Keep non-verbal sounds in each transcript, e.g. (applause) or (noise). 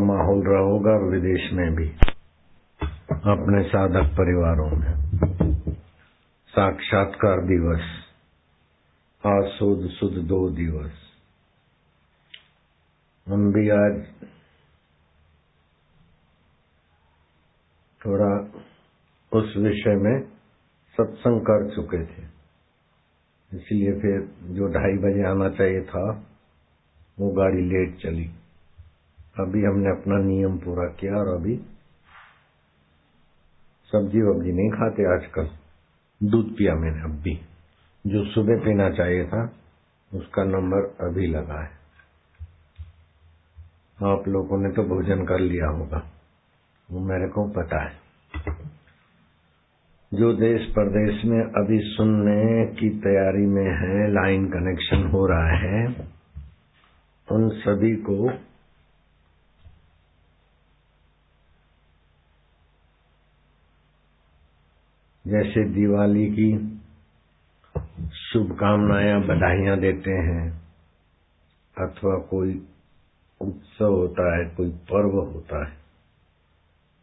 माहौल रहा होगा विदेश में भी। अपने साधक परिवारों में। साक्षात्कार दिवस। आज सुध सुध दो दिवस। हम भी आज थोड़ा उस विषय में सत्संग कर चुके थे। इसलिए फिर जो ढाई बजे आना चाहिए था, वो गाड़ी लेट चली। अभी हमने अपना नियम पूरा किया और अभी सब्ज़ी वब्जी नहीं खाते आजकल। दूध पिया मैंने अब भी। जो सुबह पीना चाहिए था, उसका नंबर अभी लगा है। आप लोगों ने तो भोजन कर लिया होगा। वो मेरे को पता है। जो देश प्रदेश में अभी सुनने की तैयारी में है, लाइन कनेक्शन हो रहा है, उन सभी को जैसे दिवाली की शुभकामनाएँ, बधाइयाँ देते हैं, अथवा कोई उत्सव होता है, कोई पर्व होता है,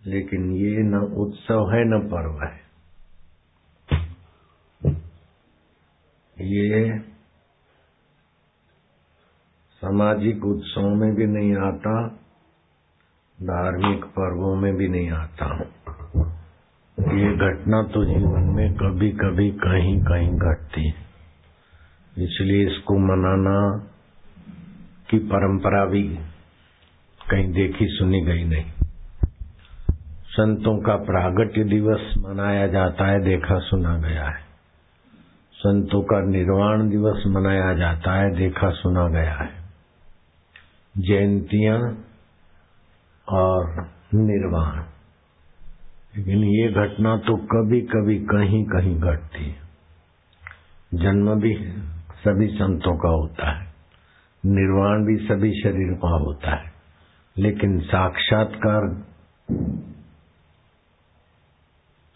लेकिन ये न उत्सव है, न पर्व है। ये सामाजिक उत्सवों में भी नहीं आता, धार्मिक पर्वों में भी नहीं आता। ये घटना तो जीवन में कभी कभी कहीं कहीं घटती है। इसलिए इसको मनाना की परंपरा भी कहीं देखी सुनी गई नहीं। संतों का प्रागट्य दिवस मनाया जाता है, देखा सुना गया है। संतों का निर्वाण दिवस मनाया जाता है, देखा सुना गया है। जयंतियाँ और निर्वाण। लेकिन ये घटना तो कभी कभी कहीं कहीं घटती है। जन्म भी सभी संतों का होता है, निर्वाण भी सभी शरीर का होता है, लेकिन साक्षात्कार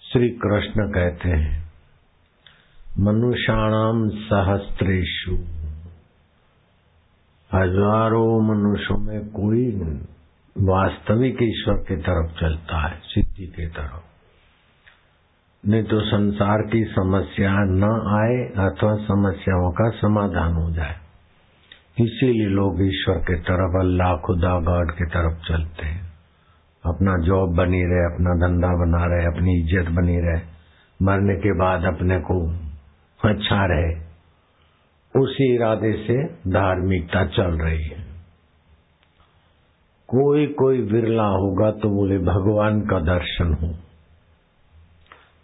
श्री कृष्ण कहते हैं मनुष्याणाम सहस्त्रेशु हज़ारों मनुष्यों में कोई वास्तविक ईश्वर की तरफ़ चलता है, सिद्धि की तरफ़। नहीं तो संसार की समस्या न आए अथवा समस्याओं का समाधान हो जाए। इसीलिए लोग ईश्वर के तरफ़, अल्लाह खुदा गॉड की तरफ़ चलते हैं। अपना जॉब बनी रहे, अपना धंधा बना रहे, अपनी इज़्ज़त बनी रहे, मरने के बाद अपने को अच्छा रहे। उसी इरादे से धार्मिकता चल रही है। कोई कोई विरला होगा तो बोले भगवान का दर्शन हो।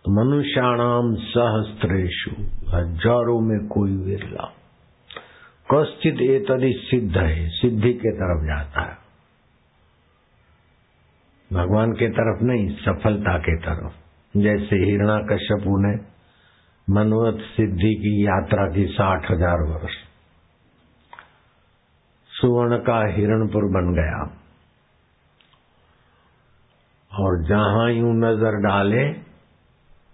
तो मनुष्याणाम सहस्त्रेशु हज़ारों में कोई विरला कश्चित ये तरी सिद्ध है, सिद्धि के तरफ़ जाता है। भगवान के तरफ़ नहीं, सफलता के तरफ़। जैसे हिरणा कश्यपू ने मनोरथ सिद्धि की यात्रा की साठ हज़ार वर्ष। सुवर्ण का हिरणपुर बन गया। और जहाँ यू नज़र डाले,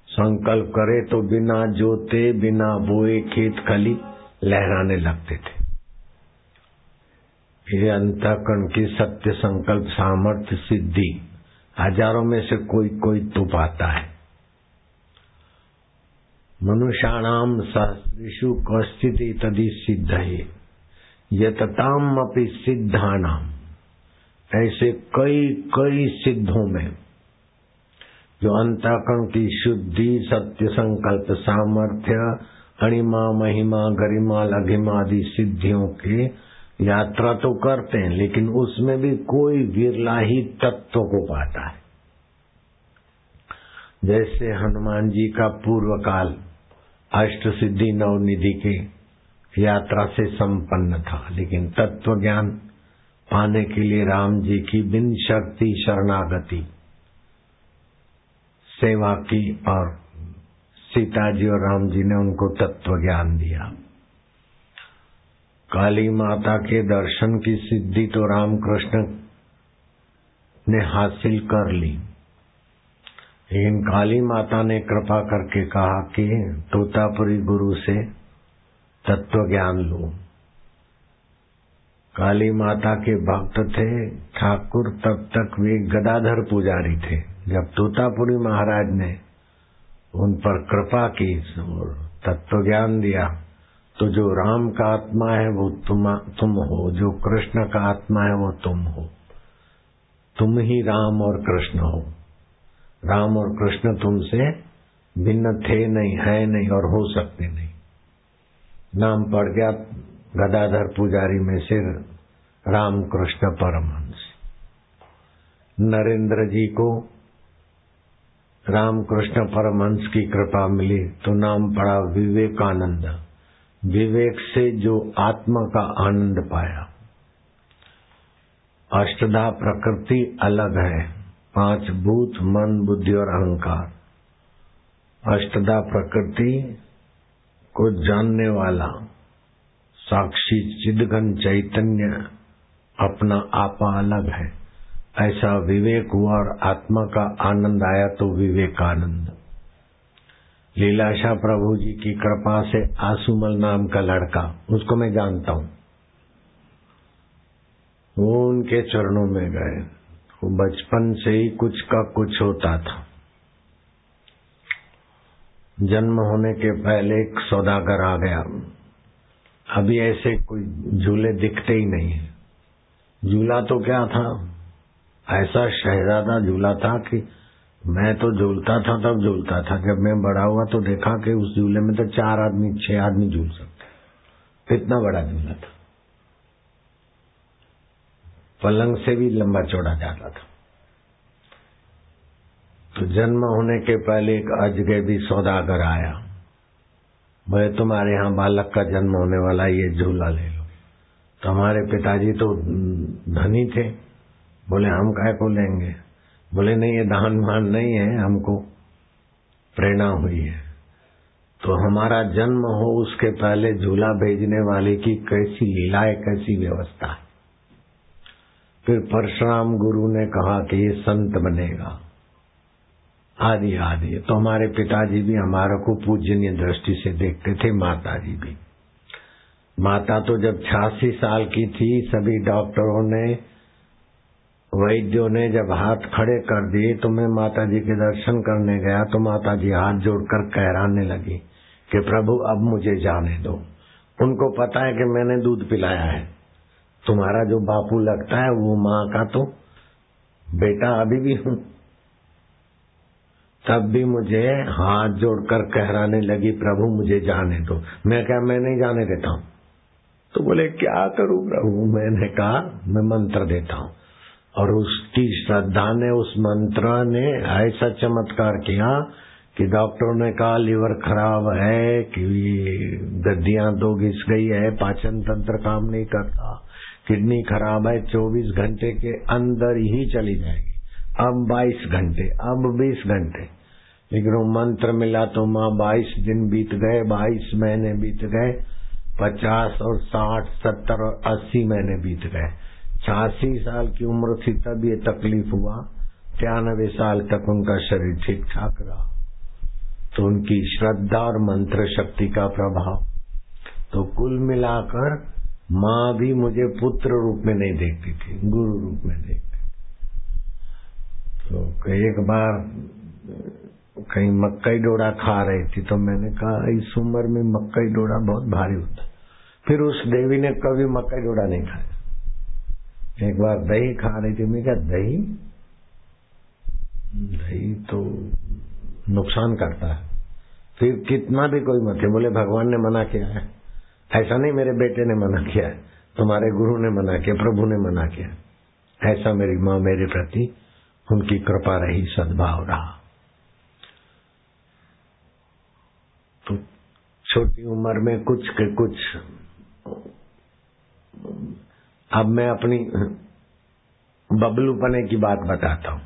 संकल्प करे तो बिना जोते, बिना बोए खेत खली लहराने लगते थे। ये अंतकरण की सत्य संकल्प, सामर्थ्य, सिद्धि हज़ारों में से कोई कोई तो पाता है। मनुष्याणाम सहस्रेशु कश्चित तदी सिद्ध है। यतताम अपनी सिद्धानाम ऐसे कई कई सिद्धों में जो अंताकरण की शुद्धि, सत्य संकल्प, सामर्थ्य, अणिमा, महिमा, गरिमा, लघिमा आदि सिद्धियों के यात्रा तो करते हैं, लेकिन उसमें भी कोई विरला ही तत्व को पाता है। जैसे हनुमान जी का पूर्व काल अष्ट सिद्धि नवनिधि के यात्रा से संपन्न था, लेकिन तत्व ज्ञान पाने के लिए राम जी की बिन शक्ति शरणागति। सेवा की और सीता जी और राम जी ने उनको तत्व ज्ञान दिया। काली माता के दर्शन की सिद्धि तो रामकृष्ण ने हासिल कर ली। लेकिन काली माता ने कृपा करके कहा कि तोतापुरी गुरु से तत्व ज्ञान लो। काली माता के भक्त थे, ठाकुर तब तक वे गदाधर पुजारी थे। जब तोतापुरी महाराज ने उन पर कृपा की और तत्व ज्ञान दिया तो जो राम का आत्मा है, वो तुम तुम हो। जो कृष्ण का आत्मा है, वो तुम हो। तुम ही राम और कृष्ण हो। राम और कृष्ण तुमसे भिन्न थे नहीं, है नहीं और हो सकते नहीं। नाम पड़ गया गदाधर पुजारी में सिर राम कृष्ण परमहंस। नरेंद्र जी को राम कृष्ण परमहंस की कृपा मिली तो नाम पड़ा विवेकानंद। विवेक से जो आत्मा का आनंद पाया। अष्टधा प्रकृति अलग है, पाँच भूत, मन, बुद्धि और अहंकार। अष्टधा प्रकृति को जानने वाला साक्षी चिदघन चैतन्य अपना आपा अलग है। ऐसा विवेक हुआ और आत्मा का आनंद आया तो विवेकानंद। लीलाशाह प्रभु जी की कृपा से आसुमल नाम का लड़का, उसको मैं जानता हूँ। वो उनके चरणों में गए। वो बचपन से ही कुछ का कुछ होता था। जन्म होने के पहले एक सौदागर आ गया। अभी ऐसे कोई झूले दिखते ही नहीं है। झूला तो क्या था? ऐसा शहजादा झूला था कि मैं तो झूलता था, तब झूलता था। जब मैं बड़ा हुआ तो देखा कि उस झूले में तो चार आदमी, छह आदमी झूल सकते इतना बड़ा झूला था। पलंग से भी लंबा चौड़ा जाता था। तो जन्म होने के पहले एक अजगैबी सौदागर आया। बोले तुम्हारे यहाँ बालक का जन्म होने वाला ये झूला ले लो। तो हमारे पिताजी तो धनी थे। बोले, हम काय को लेंगे? बोले, नहीं, ये दान मान नहीं है, हमको प्रेरणा हुई है। तो हमारा जन्म हो उसके पहले झूला भेजने वाले की कैसी लीला है कैसी व्यवस्था है? फिर परशुराम गुरु ने कहा कि ये संत बनेगा। आदि आदि। तो हमारे पिताजी भी हमारे को पूजनीय दृष्टि से देखते थे माता जी भी। माता तो जब छियासी साल की थी, सभी डॉक्टरों ने, वैद्यों ने जब हाथ खड़े कर दिए तो मैं माता जी के दर्शन करने गया तो माता जी हाथ जोड़कर कहराने लगी कि प्रभु, अब मुझे जाने दो। उनको पता है कि मैंने दूध पिलाया है। तुम्हारा जो बापू लगता है, वो माँ का तो बेटा अभी भी हूँ। तब भी मुझे हाथ जोड़कर कहराने लगी, प्रभु, मुझे जाने दो। मैं क्या मैं नहीं जाने देता हूँ। तो बोले, क्या करूँ प्रभु? मैंने कहा, मैं मंत्र देता हूँ। और उसकी श्रद्धा ने, उस मंत्र ने ऐसा चमत्कार किया कि डॉक्टर ने कहा, लीवर खराब है, कि गद्दियाँ दो घिस गई है, पाचन तंत्र काम नहीं करता, किडनी खराब है 24 घंटे के अंदर ही चली जाएगी। अब 22 घंटे, अब 20 घंटे। लेकिन वो मंत्र मिला तो माँ 22 दिन बीत गए 22 महीने बीत गए 50 और 60 70 और 80 महीने बीत गए। छियासी साल की उम्र थी तब ये तकलीफ़ हुआ। तिरानबे साल तक उनका शरीर ठीक ठाक रहा। तो उनकी श्रद्धा और मंत्र शक्ति का प्रभाव। तो कुल मिलाकर माँ भी मुझे पुत्र रूप में नहीं देखती थी, गुरु रूप में देखती तो एक बार, कहीं मक्कई डोड़ा खा रही थी तो मैंने कहा, इस उम्र में मक्कई डोड़ा बहुत भारी होता फिर उस देवी ने कभी मक्कई डोड़ा नहीं खाया। एक बार दही खा रही थी, मैं क्या दही? दही तो नुकसान करता है। फिर कितना भी कोई मत, बोले, भगवान ने मना किया है। ऐसा नहीं, मेरे बेटे ने मना किया है। तुम्हारे गुरु ने मना किया, प्रभु ने मना किया ऐसा मेरी माँ मेरे प्रति उनकी कृपा रही सद्भाव रहा तो छोटी उम्र में कुछ के कुछ, अब मैं अपनी बबलू पने की बात बताता हूँ।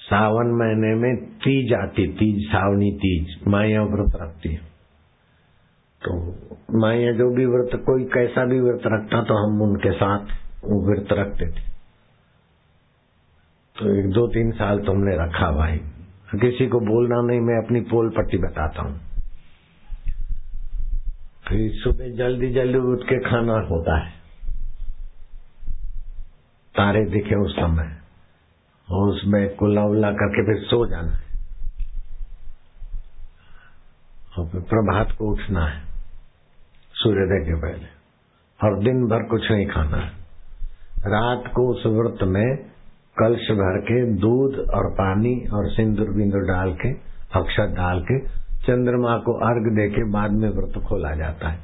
सावन महीने में तीज आती, तीज सावनी तीज माया व्रत रखती है। तो माया जो भी व्रत, कोई कैसा भी व्रत रखता तो हम उनके साथ वो व्रत रखते थे। तो एक दो तीन साल तुमने रखा भाई। किसी को बोलना नहीं, मैं अपनी पोल पट्टी बताता हूँ। फिर सुबह जल्दी जल्दी उठ के खाना होता है। तारे दिखे उस समय, और उसमें कुल्ला उल्ला करके फिर सो जाना है। और फिर प्रभात को उठना है सूर्योदय के पहले। और दिन भर कुछ नहीं खाना है। रात को उस व्रत में कलश भर के दूध और पानी और सिंदूर बिंदुर डाल के अक्षर डाल के, चंद्रमा को अर्घ दे के बाद में व्रत खोला जाता है।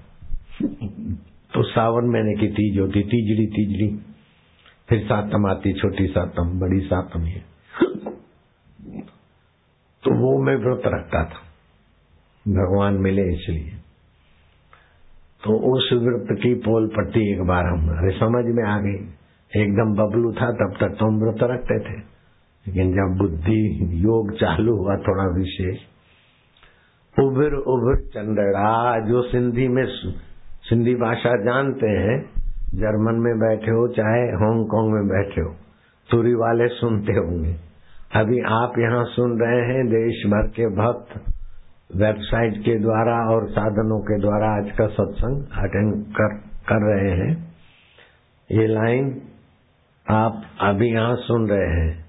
(laughs) तो सावन महीने की तीज होती, तीजड़ी तीजड़ी। फिर सातम आती, छोटी सातम, बड़ी सातम ये। (laughs) तो वो मैं व्रत रखता था। भगवान मिले इसलिए। तो उस व्रत की पोल पट्टी एक बार हमारे समझ में आ गई। एकदम बबलू था, तब तक तो व्रत रखते थे। लेकिन जब बुद्धि योग चालू हुआ थोड़ा विशेष, उभर उभर चंदड़ा जो सिंधी में सिंधी भाषा जानते हैं, जर्मन में बैठे हो चाहे हांगकांग में बैठे हो, तुरी वाले सुनते होंगे। अभी आप यहाँ सुन रहे हैं, देश भर के भक्त वेबसाइट के द्वारा और साधनों के द्वारा आज का सत्संग अटेंड कर कर रहे हैं। ये लाइन आप अभी यहाँ सुन रहे हैं,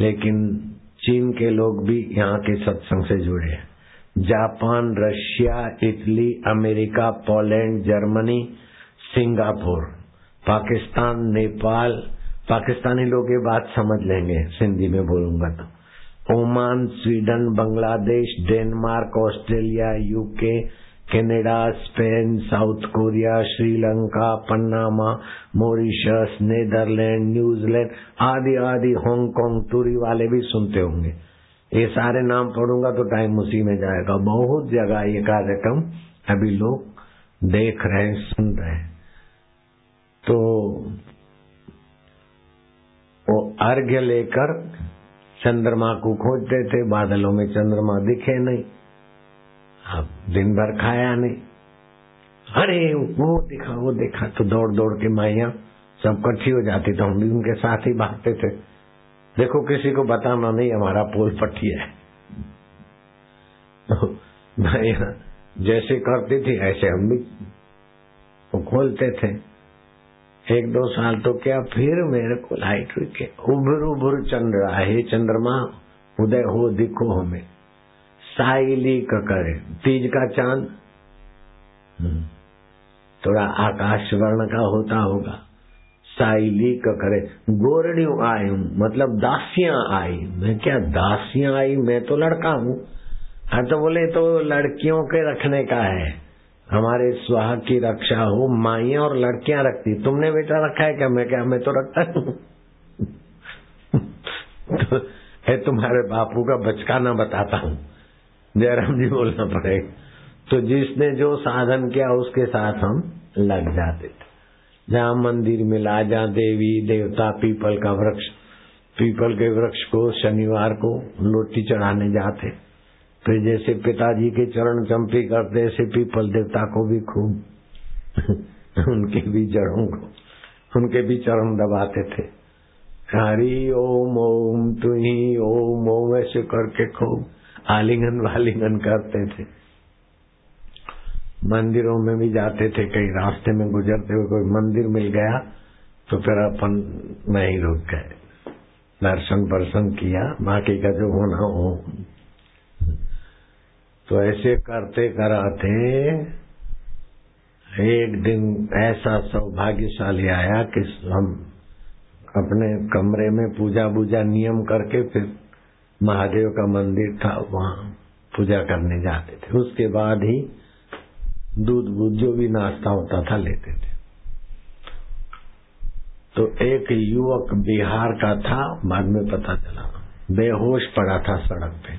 लेकिन चीन के लोग भी यहाँ के सत्संग से जुड़े हैं। Japan, Russia, Italy, America, Poland, Germany, Singapore, Pakistan, Nepal. Pakistani लोग ये बात समझ लेंगे, सिंधी में बोलूँगा तो। Oman, Sweden, Bangladesh, Denmark, Australia, UK Canada Spain South Korea Sri Lanka Panama Mauritius Netherland New Zealand आदि आदि हांगकांग टूरी वाले भी सुनते होंगे। ये सारे नाम पढ़ूँगा तो टाइम उसी में जाएगा। बहुत जगह ये कार्यक्रम अभी लोग देख रहे हैं, सुन रहे हैं। तो वो अर्घ्य लेकर चंद्रमा को खोजते थे, बादलों में चंद्रमा दिखे नहीं। अब दिन भर खाया नहीं। अरे, वो दिखा, वो देखा तो दौड़ दौड़ के माइया सब कट्ठी हो जाती तो हम भी उनके साथ ही भागते थे। देखो, किसी को बताना नहीं, हमारा पोल पट्टी है। तो माइया जैसे करती थी, ऐसे हम भी वो खोलते थे। एक दो साल तो क्या फिर मेरे को लाइट हुई के उभर उभर चंद्र हे चंद्रमा, उदय हो, दिखो हमें। साइली का करे। तीज का चाँद। थोड़ा आकाश वर्ण का होता होगा। साइली ककर करे। गोरड़ियों आई मतलब दासियाँ आई। मैं क्या दासियाँ आई? मैं तो लड़का हूँ। हाँ तो बोले तो लड़कियों के रखने का है। हमारे सुहाग की रक्षा हो, माइया और लड़कियाँ रखती। तुमने बेटा रखा है क्या? मैं क्या, मैं तो रखता हूँ। (laughs) तो तुम्हारे बापू का बचकाना बताता हूँ। जयराम जी बोलना पड़ेगा तो जिसने जो साधन किया, उसके साथ हम लग जाते थे। जहाँ मंदिर मिला जहाँ देवी, देवता, पीपल का वृक्ष, पीपल के वृक्ष को शनिवार को लोटी चढ़ाने जाते। फिर जैसे पिताजी के चरण चंपी करते, ऐसे पीपल देवता को भी खूब, (laughs) उनके भी जड़ों को, उनके भी चरण दबाते थे। हरी ओम ओम तु ही ओम ओम, ऐसे करके खूब। आलिंगन वालिंगन करते थे। मंदिरों में भी जाते थे, कई रास्ते में गुजरते हुए कोई मंदिर मिल गया तो फिर अपन वहीं रुक गए। दर्शन वर्शन किया, बाकी का जो होना हो। तो ऐसे करते कराते एक दिन ऐसा सौभाग्यशाली आया कि हम अपने कमरे में पूजा बूजा नियम करके फिर महादेव का मंदिर था, वहाँ पूजा करने जाते थे। उसके बाद ही दूध बूध जो भी नाश्ता होता था लेते थे। तो एक युवक बिहार का था, बाद में पता चला। बेहोश पड़ा था सड़क पे।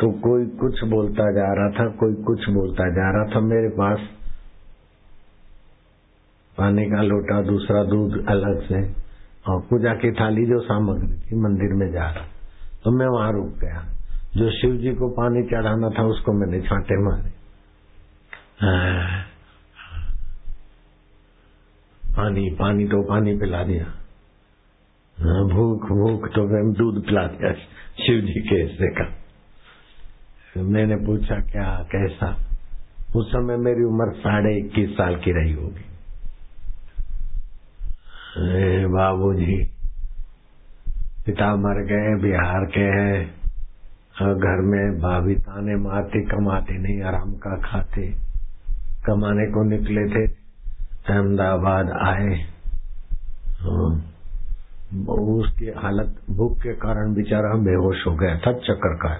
तो कोई कुछ बोलता जा रहा था, कोई कुछ बोलता जा रहा था। मेरे पास पानी का लोटा, दूसरा दूध अलग से, और पूजा की थाली जो सामग्री थी, मंदिर में जा रहा तो मैं वहाँ रुक गया। जो शिव जी को पानी चढ़ाना था, उसको मैंने छाटे मारे। पानी पानी तो पानी पिला दिया। भूख भूख तो मैं दूध पिला दिया, शिव जी के हिस्से का। मैंने पूछा, क्या, कैसा? उस समय मेरी उम्र साढ़े इक्कीस साल की रही होगी। बाबू जी पिता मर गए बिहार के हैं घर में भाभी ताने मारते, कमाते नहीं, आराम का खाते। कमाने को निकले थे, अहमदाबाद आए। हाँ। उसकी हालत, भूख के कारण बेचारा बेहोश हो गया था चक्कर का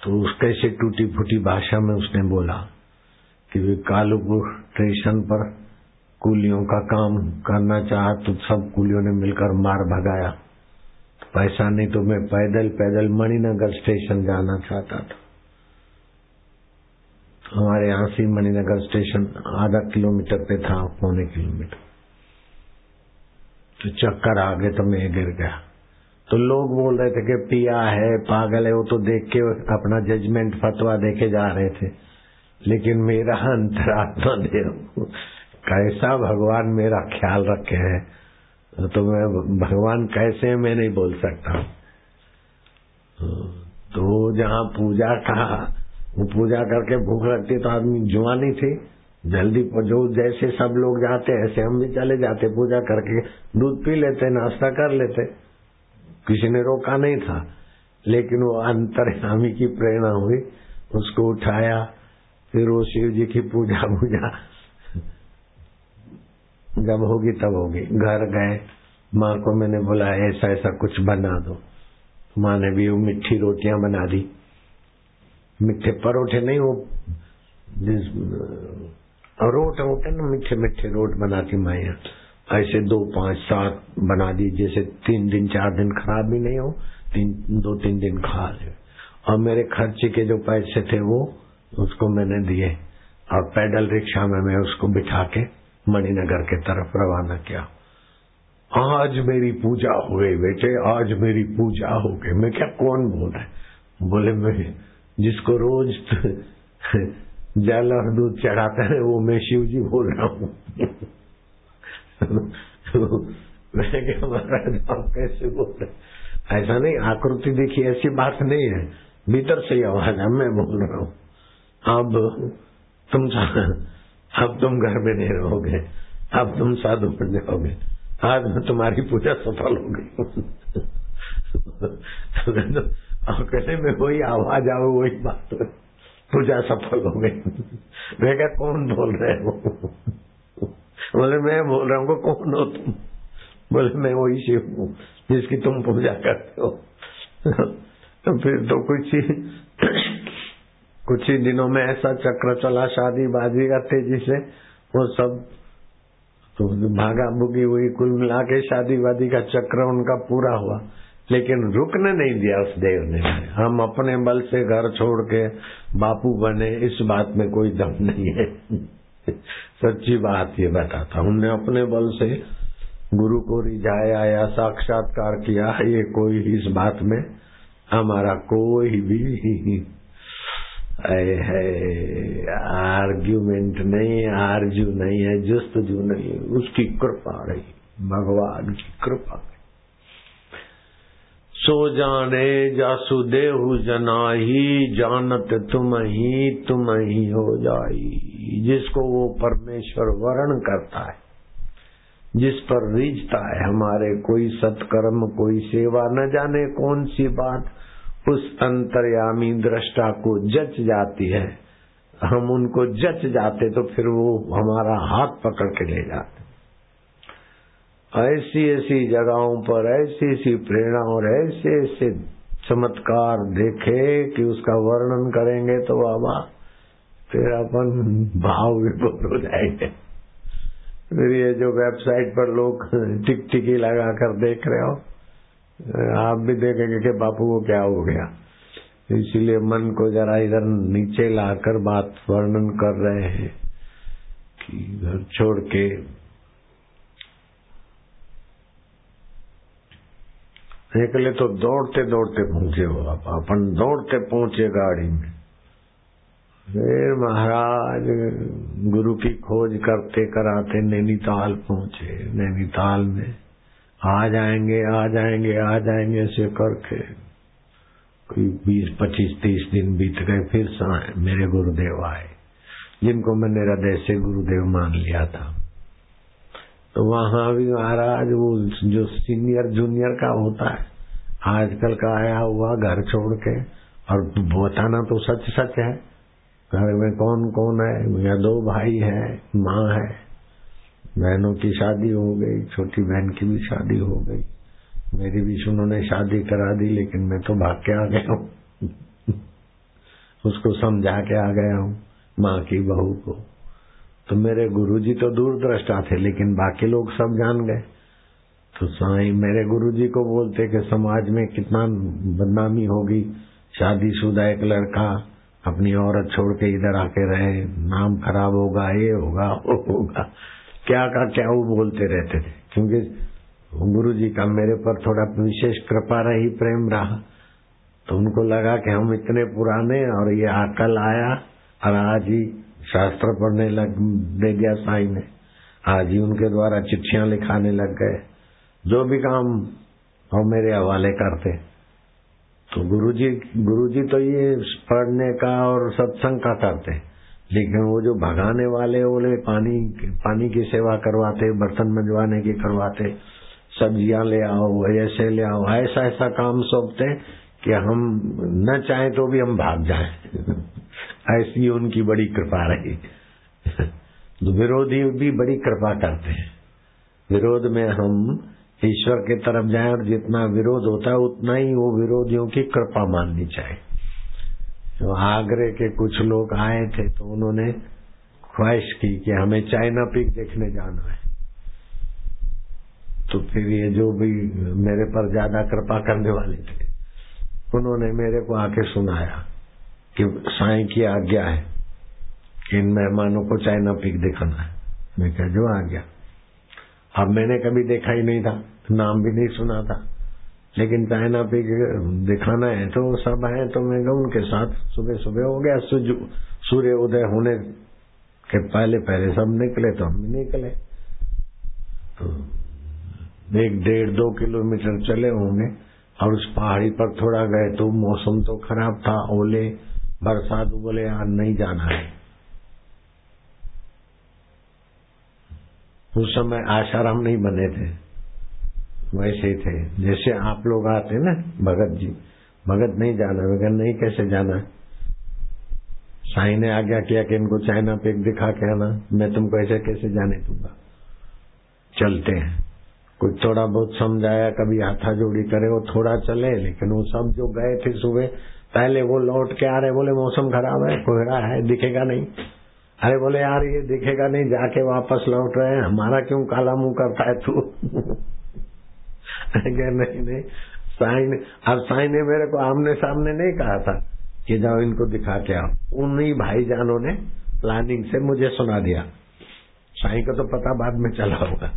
तो उसके से टूटी फूटी भाषा में उसने बोला कि वे कालूपुर स्टेशन पर कुलियों का काम करना चाहा तो सब कुलियों ने मिलकर मार भगाया। पैसा नहीं तो मैं पैदल पैदल मणिनगर स्टेशन जाना चाहता था। हमारे यहाँ से मणिनगर स्टेशन आधा किलोमीटर पे था, पौने किलोमीटर। तो चक्कर आ गए तो मैं गिर गया। तो लोग बोल रहे थे कि पिया है, पागल है, वो तो देख के अपना जजमेंट फतवा देके जा रहे थे। लेकिन मेरा अंतरात्मा दे कैसा भगवान मेरा ख्याल रखे है। तो मैं भगवान कैसे मैं नहीं बोल सकता। तो जहाँ पूजा का वो पूजा करके भूख लगती तो आदमी जुआनी थी। जल्दी जो जैसे सब लोग जाते, ऐसे हम भी चले जाते पूजा करके। दूध पी लेते, नाश्ता कर लेते। किसी ने रोका नहीं था। लेकिन वो अंतर्यामी की प्रेरणा हुई। उसको उठाया, फिर वो शिव जी की पूजा पूजा जब होगी तब होगी। घर गए, माँ को मैंने बोला ऐसा ऐसा कुछ बना दो। माँ ने भी वो मिठी रोटियाँ बना दी। मिठे परोठे नहीं, वो रोट होते ना, मिठे मिठे रोट बनाती माया ऐसे दो, पाँच, सात बना दी, जैसे तीन दिन, चार दिन खराब भी नहीं हो, तीन, दो, तीन दिन खा ले। और मेरे खर्चे के जो पैसे थे वो, उसको मैंने दिए। और पैदल रिक्शा में मैं उसको बिठा के मणिनगर के तरफ़ रवाना किया। आज मेरी पूजा हो गई बेटे, आज मेरी पूजा हो गई। मैं क्या कौन बोल रहा बोले, मैं जिसको रोज (laughs) जल और दूध चढ़ाते है, वो मैं शिव जी बोल रहा हूँ। (laughs) मैं क्या महाराज, आप कैसे बोल रहे ऐसा नहीं, आकृति देखी, ऐसी बात नहीं है। भीतर से ही आवाज़ है मैं बोल रहा हूँ। अब तुम अब तुम घर में नहीं रहोगे। अब तुम साधु बन जाओगे। आज में तुम्हारी पूजा सफल हो गई और कहने में वही आवाज़, आओ, वही बात। पूजा सफल हो गई। मैं क्या, कौन बोल रहे हो? बोले, मैं बोल रहा हूँ कौन हो तुम? बोले, मैं वही शिव हूँ, जिसकी तुम पूजा करते हो। तो फिर तो कुछ कुछ ही दिनों में ऐसा चक्र चला शादी बाजी का तेज़ी से वो सब तो भागा भुगी हुई, कुल मिला के शादी वादी का चक्र उनका पूरा हुआ। लेकिन रुकने नहीं दिया उस देव ने। हम अपने बल से घर छोड़ के बापू बने, इस बात में कोई दम नहीं है। (laughs) सच्ची बात ये बताता हमने अपने बल से गुरु को रिझाया या साक्षात्कार किया। ये कोई इस बात में हमारा कोई भी आर्ग्यूमेंट नहीं आरज़ू नहीं है, जस्तजू नहीं उसकी कृपा रही, भगवान की कृपा सो जाने जासु जासुदेहु जनाही, जानत तुम ही तुम ही हो जाई। जिसको वो परमेश्वर वर्ण करता है, जिस पर रीझता है हमारे, कोई सत्कर्म, कोई सेवा न जाने कौन सी बात। उस अंतर्यामी दृष्टा को जच जाती है। हम उनको जच जाते तो फिर वो हमारा हाथ पकड़ के ले जाते। ऐसी ऐसी जगहों पर ऐसी ऐसी प्रेरणा और ऐसे ऐसे चमत्कार देखे कि उसका वर्णन करेंगे तो बाबा फिर अपन भाव विभोर हो जाएँगे। फिर ये जो वेबसाइट पर लोग टिक टिकी लगा कर देख रहे हो आप भी देखेंगे कि बापू को क्या हो गया। इसीलिए मन को जरा इधर नीचे लाकर बात वर्णन कर रहे हैं कि घर छोड़ के निकले तो दौड़ते दौड़ते पहुँचे हो आप। अपन दौड़ते पहुँचे गाड़ी में। फिर महाराज, गुरु की खोज करते कराते नैनीताल पहुँचे। नैनीताल में आ जाएँगे आ जाएँगे आ जाएँगे ऐसे करके कोई बीस, पच्चीस, तीस दिन बीत गए, फिर मेरे गुरुदेव आए, जिनको मैंने हृदय से गुरुदेव मान लिया था। तो वहाँ भी महाराज, वो जो सीनियर जूनियर का होता है, आजकल का आया हुआ घर छोड़ के, और बताना तो सच सच है, घर में कौन कौन है? या दो भाई है, माँ है। बहनों की शादी हो गई, छोटी बहन की भी शादी हो गई। मेरी भी उन्होंने शादी करा दी, लेकिन मैं तो भाग के आ गया हूँ। उसको समझा के आ गया हूँ, माँ की बहू को। तो मेरे गुरुजी तो दूर दृष्टा थे, लेकिन बाकी लोग सब जान गए। तो साई मेरे गुरुजी को बोलते कि समाज में कितना बदनामी होगी। शादीशुदा एक लड़का अपनी औरत छोड़ के इधर आके रहे, नाम खराब होगा, ये होगा, वो होगा। क्या का क्या वो बोलते रहते थे? क्योंकि गुरु जी का मेरे पर थोड़ा विशेष कृपा रही, प्रेम रहा। तो उनको लगा कि हम इतने पुराने और ये अकल आया और आज ही शास्त्र पढ़ने लग, दे गया साई ने। आज ही उनके द्वारा चिट्ठियाँ लिखाने लग गए। जो भी काम और मेरे हवाले करते। तो गुरुजी गुरुजी तो ये पढ़ने का और सत्संग का करते। लेकिन वो जो भगाने वाले बोले पानी पानी की सेवा करवाते, बर्तन मंजवाने की करवाते, सब्ज़ियाँ ले आओ, ऐसे ले आओ, ऐसा ऐसा काम सौंपते कि हम न चाहे तो भी हम भाग जाए। (laughs) ऐसी उनकी बड़ी कृपा रही। (laughs) तो विरोधी भी बड़ी कृपा करते हैं। विरोध में हम ईश्वर की तरफ़ जाए, और जितना विरोध होता है, उतना ही वो विरोधियों की कृपा माननी चाहिए। तो आगरे के कुछ लोग आए थे तो उन्होंने ख्वाहिश की कि हमें चाइना पीक देखने जाना है। तो फिर ये जो भी मेरे पर ज़्यादा कृपा करने वाले थे, उन्होंने मेरे को आके सुनाया कि साई की आज्ञा है कि इन मेहमानों को चाइना पीक दिखाना है। मैं कह, जो आ गया अब मैंने कभी देखा ही नहीं था, नाम भी नहीं सुना था। लेकिन चाइना के दिखाना है तो सब है तो मैं गऊ उनके साथ सुबह सुबह हो गया, सूर्य उदय होने के पहले पहले सब निकले तो हम भी निकले। तो एक डेढ़ दो किलोमीटर चले होंगे और उस पहाड़ी पर थोड़ा गए तो मौसम तो खराब था, ओले, बरसात बोले यार नहीं जाना है। उस समय आशाराम नहीं बने थे। वैसे थे। जैसे आप लोग आते ना, भगत जी। भगत नहीं जाना मगर नहीं कैसे जाना? साई ने आज्ञा किया कि इनको चाइना पे दिखा के आना। मैं तुमको ऐसे कैसे जाने दूँगा? चलते हैं। कुछ थोड़ा बहुत समझाया, कभी हाथा जोड़ी करे, वो थोड़ा चले, लेकिन वो सब जो गए थे सुबह, पहले वो लौट के आ रहे, बोले, मौसम खराब है, कोहरा है, दिखेगा नहीं। अरे बोले, यार, ये दिखेगा नहीं, जाके वापस लौट रहे हैं। हमारा क्यों काला मुँह करता है तू? नहीं नहीं साई ने अब साई ने मेरे को आमने सामने नहीं कहा था कि जाओ इनको दिखा के आओ। उन्हीं भाईजानों ने प्लानिंग से मुझे सुना दिया। साई को तो पता बाद में चला होगा।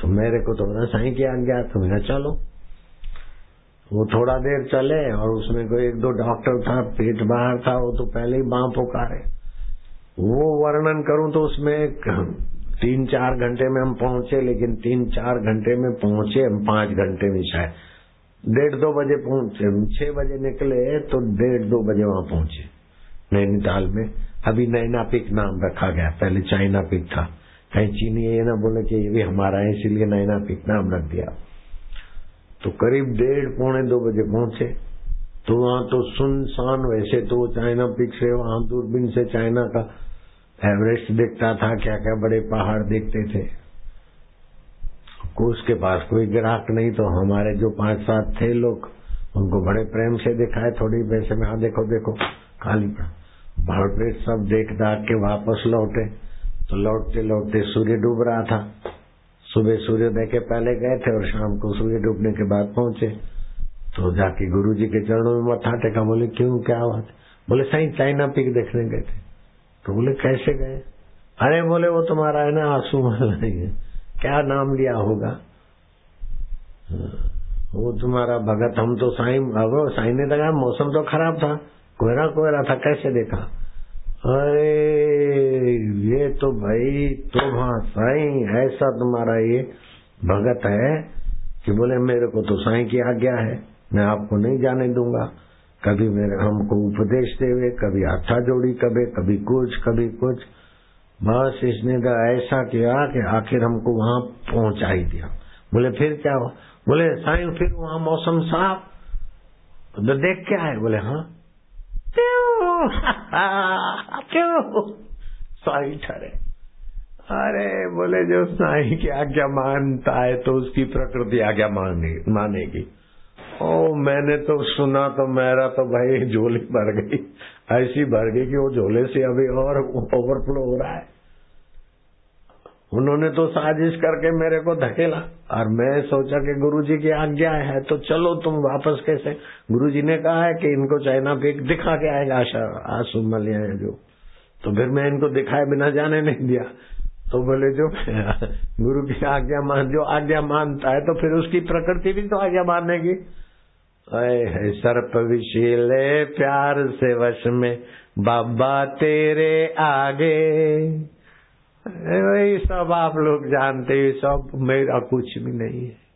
तो मेरे को तो साई की आज्ञा तो मेरा चलो। वो थोड़ा देर चले और उसमें कोई एक दो डॉक्टर था, पेट बाहर था, वो तो पहले ही बाँ पुकारे। वो वर्णन करूँ तो उसमें तीन चार घंटे में हम पहुँचे, लेकिन तीन चार घंटे में पहुँचे हम पाँच घंटे में शायद। डेढ़ दो बजे पहुँचे छह बजे निकले तो डेढ़ दो बजे वहाँ पहुँचे। नैनीताल में। अभी नैना पिक नाम रखा गया, पहले चाइना पिक था। कहीं चीनी ये ना बोले कि ये भी हमारा है, इसीलिए नैना पिक नाम रख दिया। तो करीब डेढ़ पौने दो बजे पहुँचे। तो वहाँ तो सुनसान वैसे तो चाइना पिक से वहाँ दूरबीन से चाइना का एवरेस्ट देखता था क्या क्या बड़े पहाड़ देखते थे। उसके पास कोई ग्राहक नहीं तो हमारे जो पाँच सात थे लोग, उनको बड़े प्रेम से दिखाए, थोड़ी पैसे में हाँ देखो देखो, खाली भरपेट सब देख दाख के वापस लौटे तो लौटते लौटते सूर्य डूब रहा था। सुबह सूर्योदय के पहले गए थे और शाम को सूर्य डूबने के बाद पहुँचे। तो जाके गुरु जी के चरणों में मथा टेका, बोले, क्यों, क्या बात? बोले, सही, चाइना पीक देखने गए थे। तो बोले, कैसे गए? अरे, बोले, वो तुम्हारा है ना आँसू है। क्या नाम लिया होगा? वो तुम्हारा भगत, हम तो साई साई ने लगा मौसम तो खराब था। कोहरा कोहरा था, कैसे देखा? अरे, ये तो भाई तो साई, ऐसा तुम्हारा ये भगत है कि बोले, मेरे को तो साई की आज्ञा है। मैं आपको नहीं जाने दूँगा। कभी मेरे हमको उपदेश दे हुए कभी हाथा जोड़ी, कभी कभी कुछ कभी कुछ। बस इसने तो ऐसा किया कि आखिर हमको वहाँ पहुँचा ही दिया। बोले, फिर क्या हुआ? बोले, साईं, फिर वहाँ मौसम साफ़। तो देख क्या है? बोले हाँ। क्यों? (laughs) साई ठहरे। अरे, बोले, जो साई की आज्ञा मानता है तो उसकी प्रकृति आज्ञा मानेगी। ओ मैंने तो सुना तो मेरा तो भाई (laughs) झोली भर गई। ऐसी भर गई कि वो झोले से अभी और ओवरफ्लो हो रहा है। उन्होंने तो साजिश करके मेरे को धकेला। और मैं सोचा कि गुरुजी की आज्ञा है तो चलो तुम वापस कैसे? गुरुजी ने कहा है कि इनको चाइना पे दिखा के आएगा, आशा, आँसू मलिया है जो। तो फिर मैं इनको दिखाए बिना जाने नहीं दिया। तो बोले, जो (laughs) गुरु की आज्ञा मान, जो आज्ञा मानता है तो फिर उसकी प्रकृति भी तो आज्ञा मानेगी। है सर्प विशीले प्यार से वश में, बाबा तेरे आगे। वही सब आप लोग जानते हैं, सब मेरा कुछ भी नहीं है।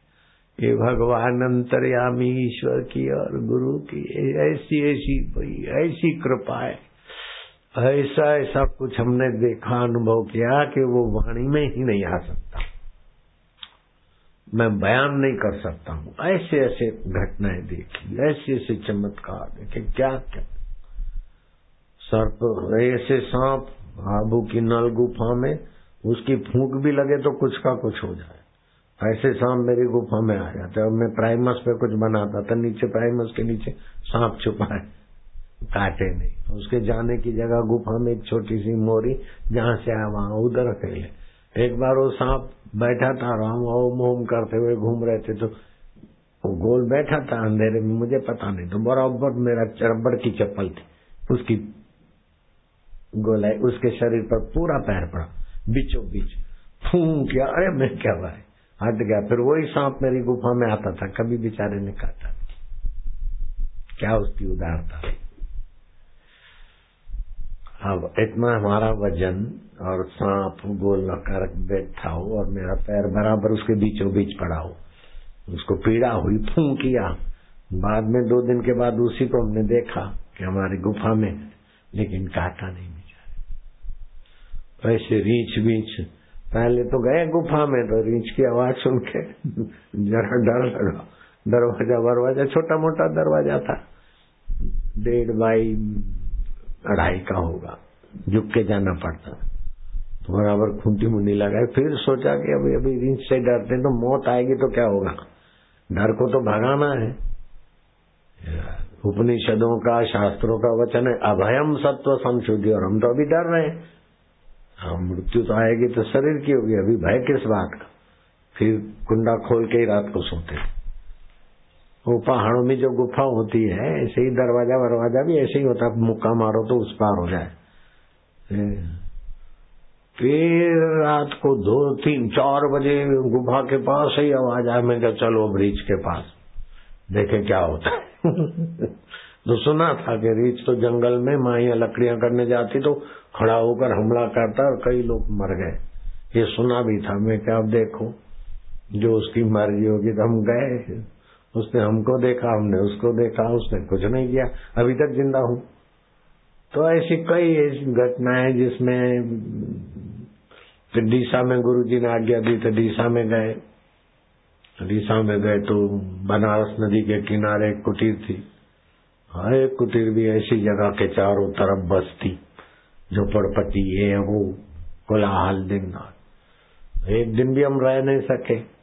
ये भगवान अंतर्यामी ईश्वर की और गुरु की ऐसी ऐसी ऐसी कृपा है। ऐसा ऐसा कुछ हमने देखा, अनुभव किया कि वो वाणी में ही नहीं आ सकता। मैं बयान नहीं कर सकता हूँ। ऐसे ऐसे घटनाएँ देखी, ऐसे ऐसे चमत्कार देखे, क्या क्या? सर्प ऐसे सांप, आबू की नल गुफा में, उसकी फूक भी लगे तो कुछ का कुछ हो जाए। ऐसे सांप मेरी गुफा में आ जाते और मैं प्राइमस पे कुछ बनाता था, नीचे प्राइमस के नीचे सांप छुपा है काटे नहीं। उसके जाने की जगह गुफा में एक छोटी सी मोरी, जहाँ से आया वहाँ उधर अकेले। एक बार वो सांप बैठा था और हम ओम ओम करते हुए घूम रहे थे तो वो गोल बैठा था अंधेरे में, मुझे पता नहीं तो बराबर मेरा चरबड़ की चप्पल थी। उसकी गोलाई उसके शरीर पर पूरा पैर पड़ा, बीचों बीच फू क्या, अरे मैं क्या भाई, हट गया। फिर वही सांप मेरी गुफा में आता था, कभी बेचारे ने काटा क्या उसकी उदारता अब इतना हमारा वज़न और सांप, गोल कर बैठा हो और मेरा पैर बराबर उसके बीचों बीच पड़ा हो उसको पीड़ा हुई, फू किया। बाद में दो दिन के बाद उसी को हमने देखा कि हमारी गुफा में, लेकिन काटा नहीं बेचारे। ऐसे रीछ बीच पहले तो गए गुफा में तो रीछ की आवाज़ सुन के जरा डर लगा। दरवाज़ा वरवाजा छोटा मोटा दरवाज़ा था। डेढ़ बाई अढ़ाई का होगा। झुक के जाना पड़ता। तो बराबर खूंटी मुंडी लगाए, फिर सोचा कि अभी अभी रिंच से डरते तो मौत आएगी तो क्या होगा? डर को तो भगाना है। उपनिषदों का, शास्त्रों का वचन है, अभयम सत्व संशुद्धि, और हम तो अभी डर रहे हैं। हम मृत्यु तो आएगी तो शरीर की होगी, अभी भय किस बात का? फिर कुंडा खोल के ही रात को सोते हैं। वो पहाड़ों में जो गुफा होती है, ऐसे ही दरवाज़ा वरवाजा भी ऐसे ही होता है। मुक्का मारो तो उस पार हो जाए। फिर रात को दो, तीन, चार बजे गुफा के पास ही आवाज़ आए मैं क्या चलो ब्रिज के पास, देखे क्या होता है। (laughs) तो सुना था कि रीच तो जंगल में माइया लकड़ियाँ करने जाती तो खड़ा होकर हमला करता और कई लोग मर गए। ये सुना भी था। मैं क्या अब देखो, जो उसकी मर्ज़ी होगी तो हम गए। उसने हमको देखा, हमने उसको देखा, उसने कुछ नहीं किया। अभी तक ज़िंदा हूँ। तो ऐसी कई घटनाएँ जिसमें डीसा में गुरु जी ने आज्ञा दी तो डीसा में गए। डीसा में गए तो बनारस नदी के किनारे एक कुटीर थी। हाँ एक कुटीर भी ऐसी जगह के चारों तरफ़ बस्ती झोपड़पट्टी ये वो कोलाहल दिन। एक दिन भी हम रह नहीं सके।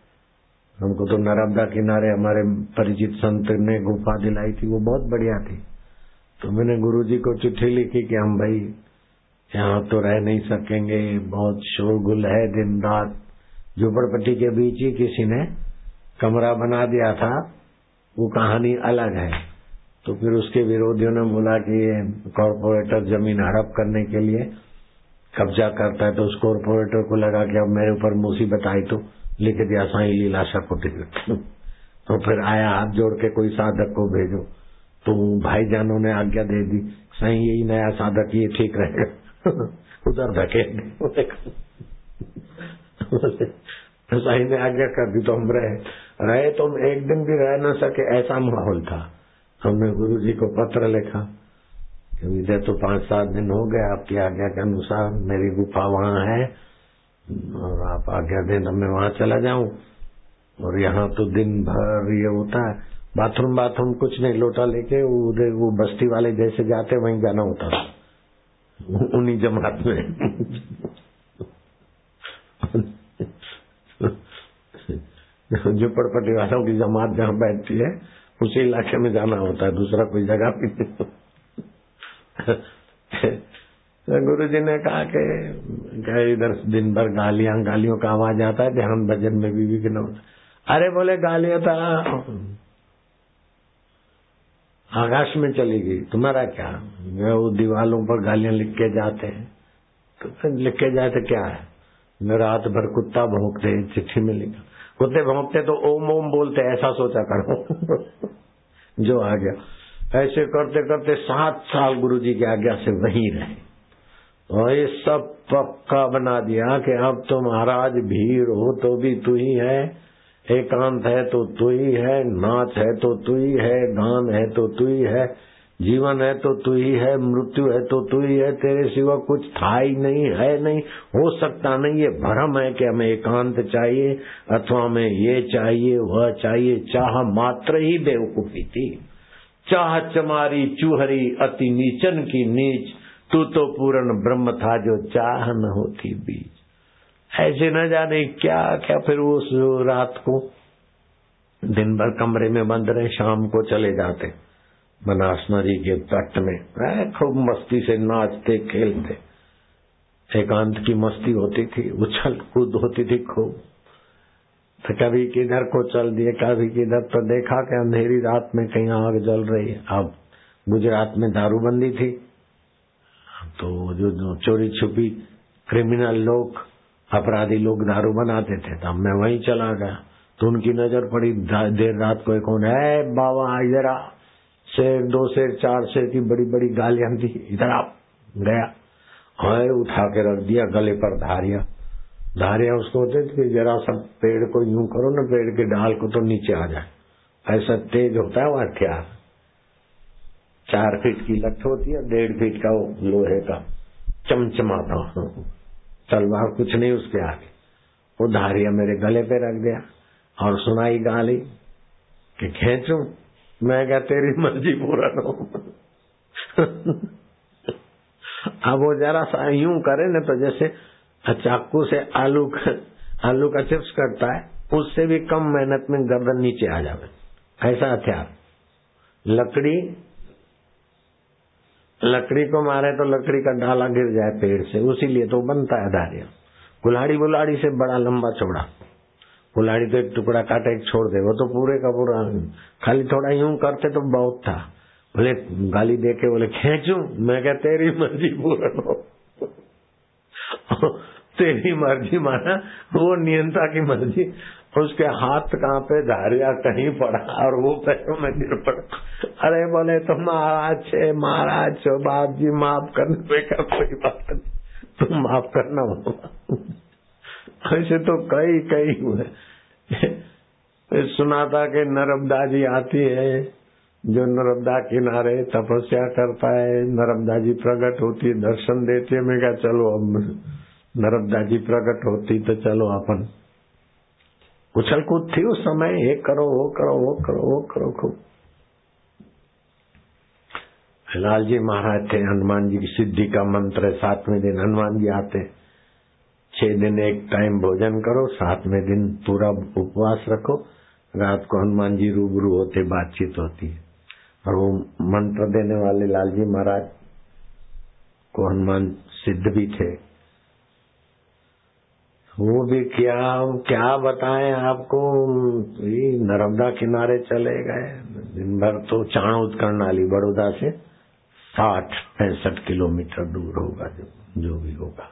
हमको तो नर्मदा किनारे हमारे परिचित संत ने गुफा दिलाई थी, वो बहुत बढ़िया थी। तो मैंने गुरु जी को चिट्ठी लिखी कि हम भाई यहाँ तो रह नहीं सकेंगे, बहुत शोरगुल है दिन रात। झोपड़पट्टी के बीच ही किसी ने कमरा बना दिया था, वो कहानी अलग है। तो फिर उसके विरोधियों ने बोला कि ये कॉरपोरेटर ज़मीन हड़प करने के लिए कब्जा करता है तो उस कॉरपोरेटर को लगा कि अब मेरे ऊपर मुसीबत आई तो। लिख दिया, साई लीलाशा कुटीर तो फिर आया, हाथ जोड़ के कोई साधक को भेजो। तो भाईजानों ने आज्ञा दे दी, साई, यही नया साधक, ये ठीक रहेगा। (laughs) उधर धके तो साई ने आज्ञा कर दी तो हम रहे रहे तो हम एक दिन भी रह न सके, ऐसा माहौल था। हमने गुरु जी को पत्र लिखा, कि तो पाँच सात दिन हो गए, आपकी आज्ञा के अनुसार मेरी गुफा वहाँ है और आप आज्ञा दें तो मैं वहाँ चला जाऊँ। और यहाँ तो दिन भर ये होता है। बाथरूम बाथरूम कुछ नहीं, लोटा लेके उधर वो बस्ती वाले जैसे जाते वहीं जाना होता था। उन्हीं जमात में। झुपड़पट्टी वालों की जमात जहाँ बैठती है, उसी इलाके में जाना होता है, दूसरा कोई जगह भी गुरु जी ने कहा कि इधर दिन भर गालियाँ, गालियों का आवाज़ आता है, ध्यान भजन में भी विघ्न अरे बोले, गालियाँ था आकाश में चली गई, तुम्हारा क्या? वो दीवालों पर गालियाँ लिख के जाते हैं। तो लिख के जाए तो क्या है? रात भर कुत्ता भोंकते, चिट्ठी में लिखा। कुत्ते भोंकते तो ओम ओम बोलते, ऐसा सोचा करो। (laughs) जो आ गया। ऐसे करते करते सात साल गुरु जी की आज्ञा से वहीं रहे। और ये सब पक्का बना दिया कि अब तो महाराज भीड़ हो तो भी तू ही है। एकांत है तो तू ही है नाच है तो तू ही है गान है तो तू ही है, जीवन है तो तू ही है, मृत्यु है तो तू ही है, तेरे सिवा कुछ था ही नहीं, है नहीं, हो सकता नहीं, ये भ्रम है कि हमें एकांत चाहिए, अथवा हमें ये चाहिए, वह चाहिए, चाह मात्र ही बेवकूफ़ी थी। चाह चमारी चूहरी अति नीचन की नीच तू तो पूर्ण ब्रह्म था जो चाह न होती बीज। ऐसे न जाने क्या क्या फिर उस रात को? दिन भर कमरे में बंद रहे, शाम को चले जाते। बनास नदी के तट में खूब मस्ती से नाचते, खेलते। एकांत की मस्ती होती थी, उछल कूद होती थी खूब। तो कभी किधर को चल दिए, कभी किधर तो देखा कि अंधेरी रात में कहीं आग जल रही है। अब गुजरात में दारूबंदी थी तो जो चोरी छुपी क्रिमिनल लोग, अपराधी लोग दारू बनाते थे तब मैं वहीं चला गया। तो उनकी नज़र पड़ी देर रात को कौन है बाबा, इधर आ। शेर, दो शेर, चार शेर की बड़ी बड़ी गालियाँ थी इधर आ। गया। है उठा के रख दिया, गले पर धारिया। धारिया उसको होते थे जरा सा पेड़ को यूँ करो ना, पेड़ के डाल को तो नीचे आ जाए। ऐसा तेज होता है वो हथियार। चार फीट की लठ होती है, डेढ़ फीट का वो लोहे का चमचमाता हूँ। तलवार कुछ नहीं उसके आगे। वो धारिया मेरे गले पे रख दिया और सुनाई गाली कि खेचू, मैं क्या तेरी मर्ज़ी पूरा हो। अब वो जरा सा यूँ करे ना तो जैसे चाकू से आलू आलू का चिप्स करता है, उससे भी कम मेहनत में गर्दन नीचे आ जावे। ऐसा हथियार। लकड़ी लकड़ी को मारे तो लकड़ी का डाला गिर जाए पेड़ से उसी लिए तो बनता है धारिया। कुल्हाड़ी बुलाड़ी से बड़ा लंबा चौड़ा। कुल्हाड़ी तो एक टुकड़ा काटे, एक छोड़ दे, वो तो पूरे का पूरा खाली थोड़ा यूँ करते तो बहुत था। बोले, गाली दे के बोले, खेचू, मैं क्या तेरी मर्ज़ी पूर्ण हो (laughs) तेरी मर्ज़ी माना, वो नियंत्रा की मर्ज़ी। उसके हाथ कहाँ पे धारिया कहीं पड़ा और वो पैरों में गिर पड़ा। अरे बोले तो महाराज छे महाराज छो बाप जी, माफ़ करने पे का कोई बात नहीं। तुम माफ़ करना ऐसे तो कई कई हुए। सुना था कि नर्मदा जी आती है, जो नर्मदा किनारे तपस्या करता है। नर्मदा जी प्रकट होती है दर्शन देती है। मैं क्या चलो अब नर्मदा जी प्रकट होती तो चलो अपन। उछल कूद थी उस समय ये करो, वो करो वो करो वो करो खूब। लाल जी महाराज थे, हनुमान जी की सिद्धि का मंत्र है, सातवें दिन हनुमान जी आते। छह दिन एक टाइम भोजन करो, सातवें दिन पूरा उपवास रखो, रात को हनुमान जी रूबरू होते, बातचीत होती है। और वो मंत्र देने वाले लाल जी महाराज को हनुमान सिद्ध भी थे। वो भी क्या क्या बताएँ आपको? नर्मदा किनारे चले गए। दिन भर तो चाणोद कर्णाली बड़ौदा से साठ, पैंसठ किलोमीटर दूर होगा जो जो भी होगा।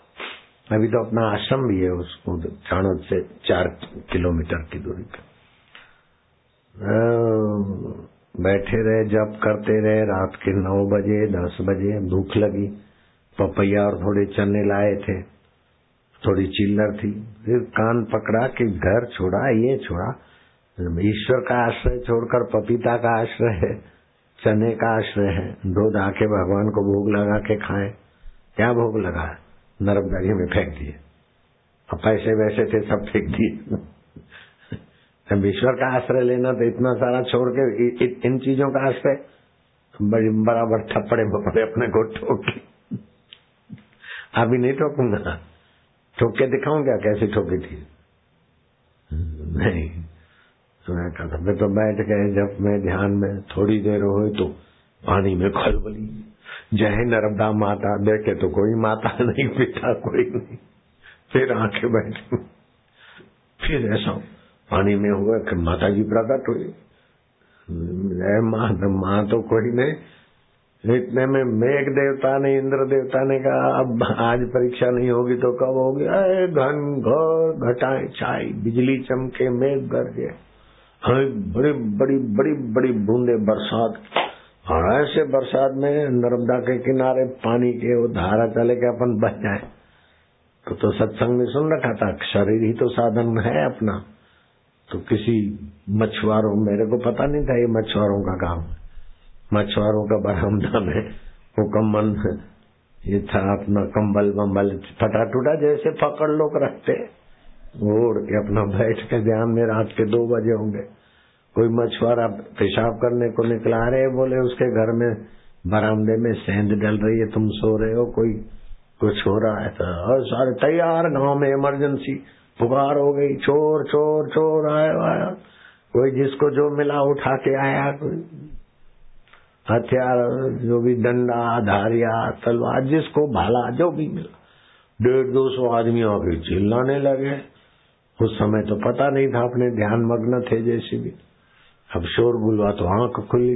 अभी तो अपना आश्रम भी है उसको चाणोद से चार किलोमीटर की दूरी पर बैठे रहे जब करते रहे, रात के नौ बजे, दस बजे, भूख लगी। पपैया और थोड़े चने लाए थे। थोड़ी चिल्लर थी। फिर कान पकड़ा कि घर छोड़ा, ये छोड़ा। ईश्वर का आश्रय छोड़कर पपीता का आश्रय है, चने का आश्रय है। दूध आके भगवान को भोग लगा के खाए। क्या भोग लगा? नरम जी में फेंक दिए। अब पैसे वैसे थे, सब फेंक दिए। जब ईश्वर का आश्रय लेना तो इतना सारा छोड़ के इन चीज़ों का आश्रय बड़ी, बराबर थप्पड़े बपड़े अपने को ठोक अभी नहीं ठोकूँगा। ठोक के दिखाऊँ क्या कैसी ठोकी थी? नहीं, सुना कहा मैं तो बैठ गए, जब मैं ध्यान में थोड़ी देर हो तो पानी में खलबली जय नर्मदा माता, देखे तो कोई माता नहीं, पिता कोई नहीं। फिर आँखें बैठ। फिर ऐसा पानी में हुआ कि माता जी प्रकट हुई। माँ माँ तो कोई नहीं। इतने में मेघ देवता ने, इंद्र देवता ने कहा, अब आज परीक्षा नहीं होगी तो कब होगी? अरे घन घोर घटाए छाई, बिजली चमके मेघ गरजे हमें बड़ी बड़ी बड़ी बड़ी बूंदे बरसात और ऐसे बरसात में नर्मदा के किनारे पानी के वो धारा चले के अपन बच जाए। तो तो सत्संग में सुन रखा था, शरीर ही तो साधन है अपना। तो किसी मछुआरों, मेरे को पता नहीं था ये मछुआरों का काम। मछुआरों का बरामदा में वो कम्बल ये था अपना कंबल वम्बल फटा टूटा जैसे पकड़ लोग रखते। ओढ़ के अपना बैठ के ध्यान में रात के दो बजे होंगे। कोई मछुआरा पेशाब करने को निकला रहे बोले उसके घर में बरामदे में सेंध डल रही है, तुम सो रहे हो, कोई कुछ हो रहा है तो और सारे तैयार, गाँव में इमरजेंसी, पुकार हो गई, चोर चोर चोर, आया आया। कोई जिसको जो मिला उठा के आया, कोई हथियार, जो भी डंडा, धारिया, तलवार, जिसको भाला, जो भी मिला। डेढ़ दो सौ आदमी आके चिल्लाने लगे। उस समय तो पता नहीं था, अपने ध्यान मग्न थे जैसे भी। अब शोर गुलवा तो आँख खुली।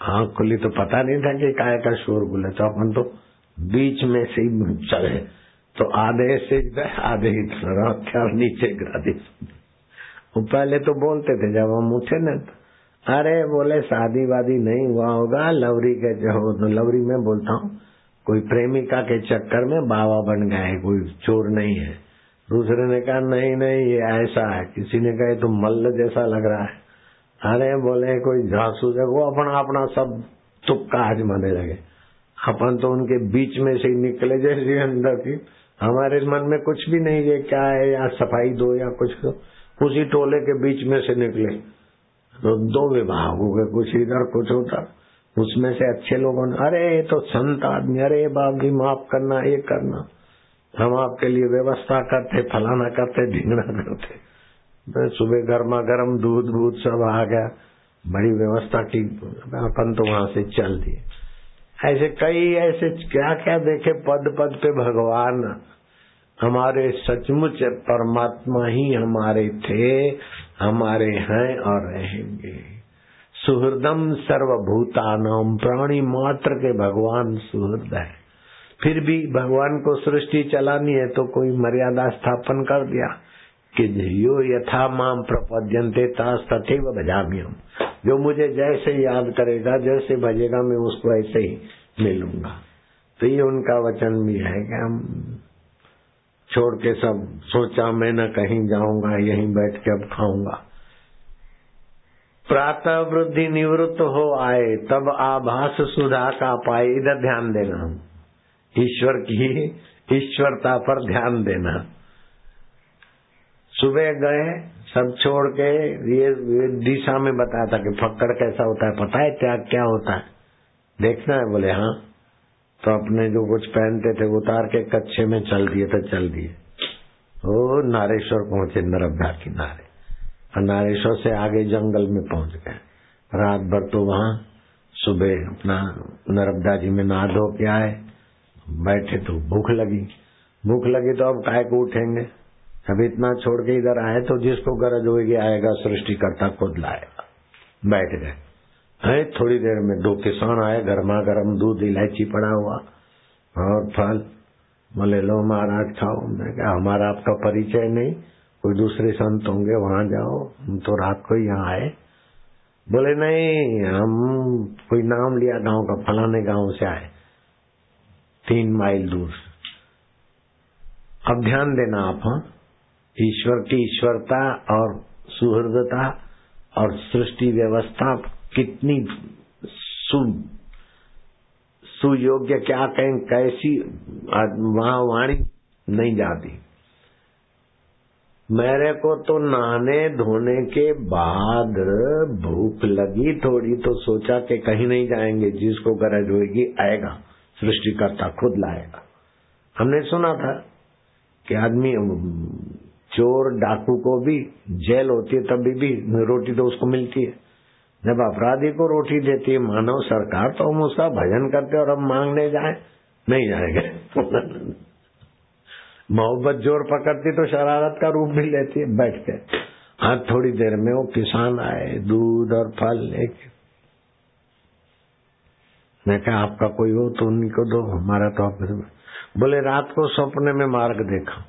आँख खुली तो पता नहीं था कि काय का शोर गुले तो अपन तो बीच में से ही चले तो आधे से आधे इधर नीचे गिरा दी वो पहले तो बोलते थे, जब हम उठे न अरे बोले शादी वादी नहीं हुआ होगा, लवरी के तो लवरी में बोलता हूँ, कोई प्रेमिका के चक्कर में बाबा बन गए, कोई चोर नहीं है। दूसरे ने कहा, नहीं नहीं, ये ऐसा है। किसी ने कहा तो मल्ल जैसा लग रहा है। अरे बोले, कोई जासूस है, वो अपना अपना सब तुक्का आजमाने लगे। अपन तो उनके बीच में से ही निकले जैसे अंदर की। हमारे मन में कुछ भी नहीं है, क्या है, या सफ़ाई दो या कुछ दो। उसी टोले के बीच में से निकले। तो दो विभाग हो गए कुछ इधर कुछ होता उसमें से अच्छे लोगों ने, अरे, ये तो संत आदमी, अरे जी, माफ़ करना, ये करना। हम आपके लिए व्यवस्था करते, फलाना करते, ढींगना करते। सुबह गर्मा गर्म, दूध दूध सब आ गया। बड़ी व्यवस्था की, अपन तो वहाँ से चल दिए। ऐसे कई ऐसे क्या क्या देखे, पद पद पे भगवान। हमारे सचमुच परमात्मा ही हमारे थे। हमारे हैं और रहेंगे। सुहृदम सर्वभूतानाम, प्राणी मात्र के भगवान सुहृद है। फिर भी भगवान को सृष्टि चलानी है तो कोई मर्यादा स्थापन कर दिया। कि यो यथा माम प्रपद्यंते तास तथे भजाम्यम जो मुझे जैसे याद करेगा, जैसे भजेगा, मैं उसको ऐसे ही मिलूँगा। तो ये उनका वचन भी है कि हम छोड़ के सब सोचा, मैं न कहीं जाऊँगा, यहीं बैठ के अब खाऊँगा। प्रातः वृद्धि निवृत्त हो आए, तब आभास सुधा का पाए। इधर ध्यान देना ईश्वर की ईश्वरता पर ध्यान देना। सुबह गए, सब छोड़ के, ये दिशा में बताया था कि फक्कड़ कैसा होता है, पता है त्याग क्या होता है? देखना है, बोले हाँ। तो अपने जो कुछ पहनते थे उतार के कच्चे में चल दिए तो चल दिए। ओ, नारेश्वर पहुँचे नर्मदा किनारे। और नारेश्वर से आगे जंगल में पहुँच गए। रात भर तो वहाँ, सुबह अपना नर्मदा जी में नहा धो के आए। बैठे तो भूख लगी। भूख लगी तो अब काय को उठेंगे? अब इतना छोड़ के इधर आए तो जिसको गरज होगी आएगा सृष्टि करता खुद लाएगा। बैठ गए। है, थोड़ी देर में दो किसान आए गर्मा गर्म दूध, इलायची पड़ा हुआ। और फल, बोले, लो महाराज, खाओ। मैं क्या हमारा आपका परिचय नहीं, कोई दूसरे संत होंगे, वहाँ जाओ, हम तो रात को यहाँ आए। बोले, नहीं, हम कोई नाम लिया गाँव का, फलाने गाँव से आए, तीन माइल दूर अब ध्यान देना आप हाँ ईश्वर की ईश्वरता और सुहृदता और सृष्टि व्यवस्था कितनी सु, सुयोग्य, क्या कहें, कैसी वहाँ वाणी नहीं जाती। मेरे को तो नहाने धोने के बाद भूख लगी थोड़ी तो सोचा कि कहीं नहीं जाएँगे, जिसको गरज होगी आएगा, सृष्टिकर्ता खुद लाएगा। हमने सुना था कि आदमी चोर, डाकू को भी, जेल होती है तभी भी रोटी तो उसको मिलती है। जब अपराधी को रोटी देती है मानव सरकार तो हम उसका भजन करते और हम मांगने जाए। नहीं जाएँगे। मोहब्बत ज़ोर पकड़ती तो शरारत का रूप भी लेती है बैठ के हाँ थोड़ी देर में वो किसान आए, दूध और फल लेके। मैं कहा, आपका कोई हो तो उन्हीं को दो, हमारा तो ऑफ़िस में बोले, रात को सपने में मार्ग देखा।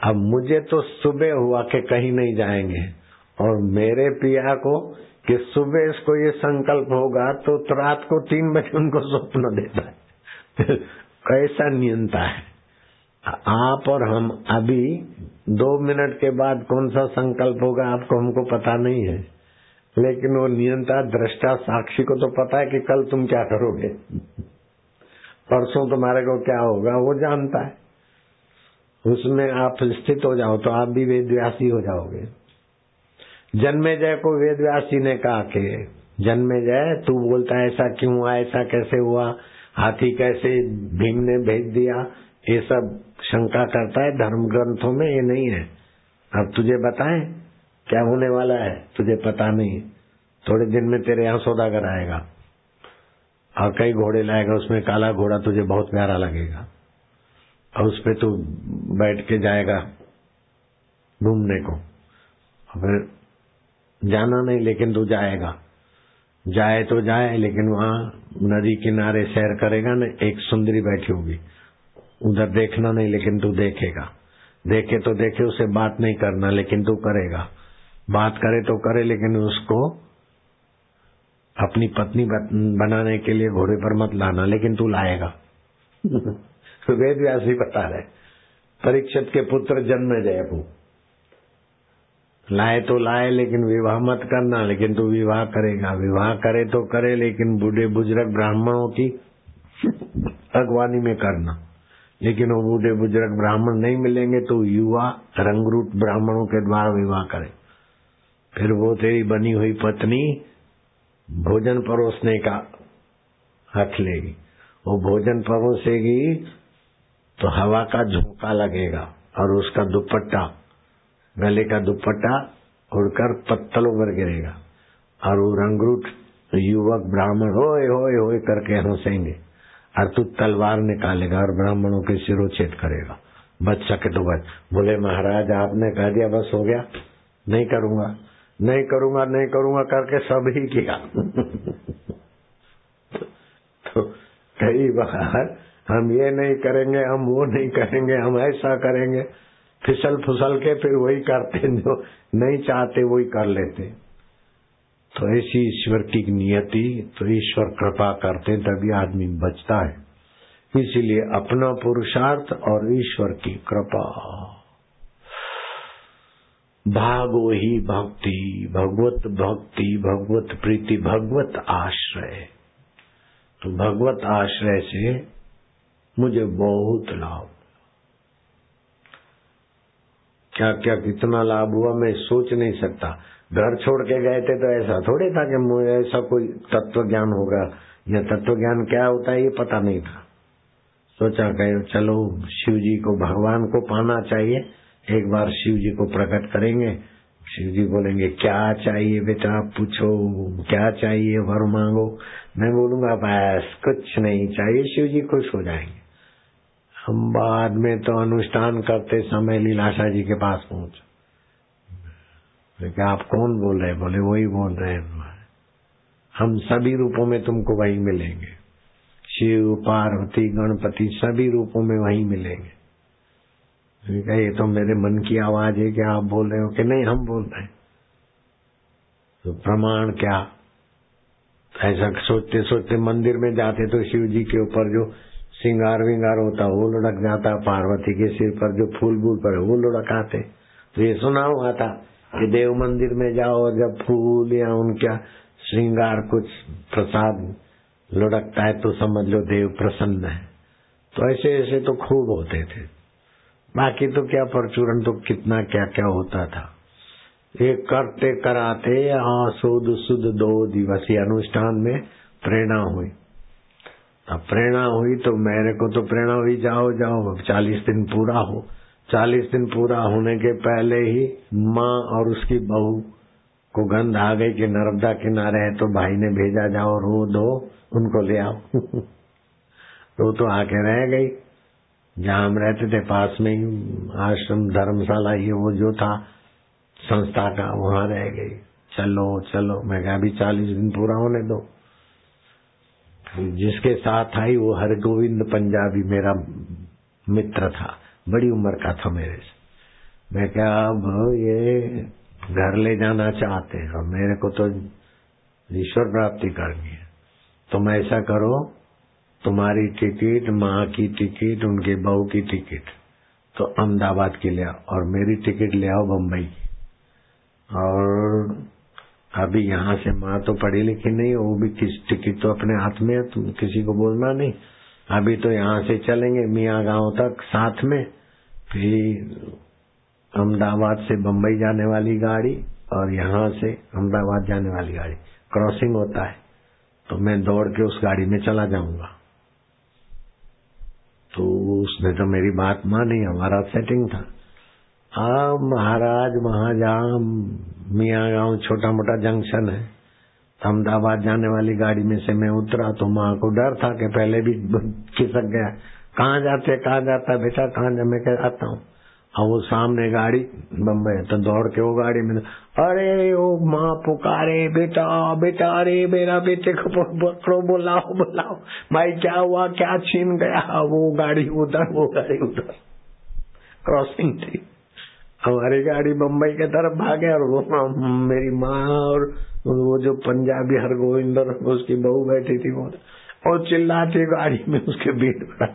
अब मुझे तो सुबह हुआ कि कहीं नहीं जाएँगे। और मेरे पिया को कि सुबह इसको ये संकल्प होगा तो रात को तीन बजे उनको स्वप्न देता है। कैसा नियंता है? आप और हम अभी दो मिनट के बाद कौन सा संकल्प होगा, आपको हमको पता नहीं है। लेकिन वो नियंत्रण दृष्टा, साक्षी को तो पता है कि कल तुम क्या करोगे। परसों तुम्हारे को क्या होगा, वो जानता है। उसमें आप स्थित हो जाओ तो आप भी वेदव्यासी हो जाओगे। जन्मे जय को वेद व्यास जी ने कहा कि जन्मे जय, तू बोलता है, ऐसा क्यों हुआ, ऐसा कैसे हुआ? हाथी कैसे भीम ने भेज दिया? ये सब शंका करता है, धर्म ग्रंथों में ये नहीं है। अब तुझे बताएँ, क्या होने वाला है? तुझे पता नहीं। थोड़े दिन में तेरे यहाँ सौदागर आएगा। और कई घोड़े लाएगा, उसमें काला घोड़ा तुझे बहुत प्यारा लगेगा। और उस पर तू बैठ के जाएगा घूमने को। फिर जाना नहीं, लेकिन तू जाएगा। जाए तो जाए, लेकिन वहाँ नदी किनारे सैर करेगा ना, एक सुंदरी बैठी होगी। उधर देखना नहीं, लेकिन तू देखेगा। देखे तो देखे, उसे बात नहीं करना, लेकिन तू करेगा। बात करे तो करे, लेकिन उसको अपनी पत्नी बनाने के लिए घोड़े पर मत लाना, लेकिन तू लाएगा। (laughs) वेद व्यासी बता रहे परीक्षित के पुत्र जन्म जय लाए तो लाए, लेकिन विवाह मत करना। लेकिन तू विवाह करेगा। विवाह करे तो करे, लेकिन बूढ़े बुज़ुर्ग ब्राह्मणों की अगवानी में करना। लेकिन वो बूढ़े बुज़ुर्ग ब्राह्मण नहीं मिलेंगे तो युवा रंगरूट ब्राह्मणों के द्वारा विवाह करे। फिर वो तेरी बनी हुई पत्नी भोजन परोसने का हक लेगी। वो भोजन परोसेगी तो हवा का झोंका लगेगा और उसका दुपट्टा गले का दुपट्टा उड़कर पत्तलों पर गिरेगा। और वो रंगरूट युवक ब्राह्मण होए होए होए करके हंसेंगे। और तू तलवार निकालेगा और ब्राह्मणों के सिरोच्छेद करेगा। बच सके तो बच। बोले, महाराज, आपने कह दिया, बस हो गया। नहीं करूँगा। नहीं करूँगा नहीं करूँगा करके सब ही किया। (laughs) तो कई बार हम ये नहीं करेंगे, हम वो नहीं करेंगे, हम ऐसा करेंगे। फिसल फुसल के फिर वही करते जो नहीं चाहते वही कर लेते तो ऐसी ईश्वर की नियति तो ईश्वर कृपा करते तभी आदमी बचता है। इसीलिए अपना पुरुषार्थ और ईश्वर की कृपा। भागो ही भक्ति, भगवत भक्ति, भगवत प्रीति, भगवत आश्रय। तो भगवत आश्रय से मुझे बहुत लाभ। क्या क्या कितना लाभ हुआ मैं सोच नहीं सकता। घर छोड़ के गए थे तो ऐसा थोड़े था कि मुझे ऐसा कोई तत्व ज्ञान होगा। या तत्व ज्ञान क्या होता है ये पता नहीं था। सोचा कहे चलो शिव जी को भगवान को पाना चाहिए। एक बार शिव जी को प्रकट करेंगे। शिव जी बोलेंगे, क्या चाहिए बेटा? पूछो, क्या चाहिए? वर मांगो। मैं बोलूँगा, बस कुछ नहीं, चाहिए शिव जी खुश हो जाएँगे। हम बाद में तो अनुष्ठान करते समय लीलाशा जी के पास पहुँच। आप कौन बोल रहे बोले, वही बोल रहे हैं हम सभी रूपों में तुमको वही मिलेंगे। शिव, पार्वती, गणपति सभी रूपों में वही मिलेंगे। ये तो मेरे मन की आवाज़ है कि आप बोल रहे हो कि नहीं, हम बोल रहे हैं। तो प्रमाण क्या? ऐसा सोचते सोचते मंदिर में जाते तो शिव जी के ऊपर जो सिंगार विंगार होता वो लुढ़क जाता पार्वती के सिर पर जो फूल बूल पर वो लुढ़क आते तो ये सुना हुआ था कि देव मंदिर में जाओ जब फूल या उनका श्रृंगार कुछ प्रसाद लुढ़कता है तो समझ लो देव प्रसन्न है। तो ऐसे ऐसे तो खूब होते थे। बाकी तो क्या परचूरन तो कितना क्या क्या होता था। ये करते कराते सुद सुद दो दिवसीय अनुष्ठान में प्रेरणा हुई। अब प्रेरणा हुई तो मेरे को तो प्रेरणा हुई, जाओ जाओ, अब चालीस दिन पूरा हो। चालीस दिन पूरा होने के पहले ही माँ और उसकी बहू को गंध आ गई कि नर्मदा किनारे है तो भाई ने भेजा, जाओ, रो दो उनको ले आओ। (laughs) तो तो आके रह गई। जहाँ हम रहते थे, पास में ही, आश्रम, धर्मशाला, ये वो जो था, संस्था का, वहाँ रह गई। चलो चलो, मैं कहा, अभी चालीस दिन पूरा होने दो। जिसके साथ आई, वो हरगोविंद पंजाबी मेरा मित्र था। बड़ी उम्र का था मेरे से। मैं क्या अब ये घर ले जाना चाहते हैं और मेरे को तो ईश्वर प्राप्ति करनी है। तुम ऐसा करो, तुम्हारी टिकट, माँ की टिकट, उनके बहू की टिकट तो अहमदाबाद की ले आओ, और मेरी टिकट ले आओ बम्बई और अभी यहाँ से माँ तो पढ़ी लिखी नहीं, वो भी किस टिकट तो अपने हाथ में है तुम किसी को बोलना नहीं। अभी तो यहाँ से चलेंगे मियाँ गाँव तक साथ में, फिर अहमदाबाद से बम्बई जाने वाली गाड़ी और यहाँ से अहमदाबाद जाने वाली गाड़ी। क्रॉसिंग होता है तो मैं दौड़ के उस गाड़ी में चला जाऊँगा। तो उसने तो मेरी बात मानी, हमारा सेटिंग था। अब महाराज वहाँ जा मियाँ गाँव छोटा मोटा जंक्शन है। अहमदाबाद जाने वाली गाड़ी में से मैं उतरा तो माँ को डर था कि पहले भी खिसक गया। कहाँ जाते, कहाँ जाता बेटा? कहाँ जा, मैं कह आता हूँ। और वो सामने गाड़ी, बम्बई तो दौड़ के वो गाड़ी में अरे, ओ माँ पुकारे, बेटा बेटा, अरे मेरा बेटे को पकड़ो, बुलाओ बुलाओ। भाई, क्या हुआ? क्या छीन गया? वो गाड़ी उधर, वो गाड़ी उधर। क्रॉसिंग थी। हमारी गाड़ी बम्बई के तरफ़ भागे और वो मेरी माँ और वो जो पंजाबी हर गोविंदर उसकी बहू बैठी थी वो। और चिल्लाती गाड़ी में उसके बीच में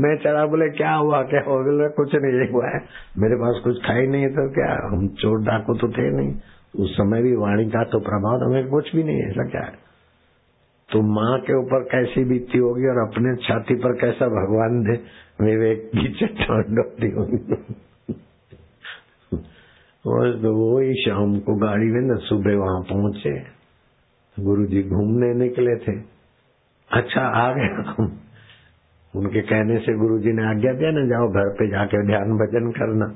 मैं चढ़ा बोले, क्या हुआ? क्या हो गया? कुछ नहीं हुआ है। मेरे पास कुछ था ही नहीं तो क्या? हम चोर डाकू तो थे नहीं। उस समय भी वाणी का तो प्रभाव हमें कुछ भी नहीं ऐसा क्या है? तो माँ के ऊपर कैसी बीती होगी और अपने छाती पर कैसा भगवान दे, विवेक की चट्टान डोटी होगी। तो वो ही शाम को गाड़ी में न सुबह वहाँ पहुँचे गुरु जी घूमने निकले थे। अच्छा आ गया उनके कहने से गुरु जी ने आज्ञा दिया, ना जाओ घर पे जाके ध्यान भजन करना।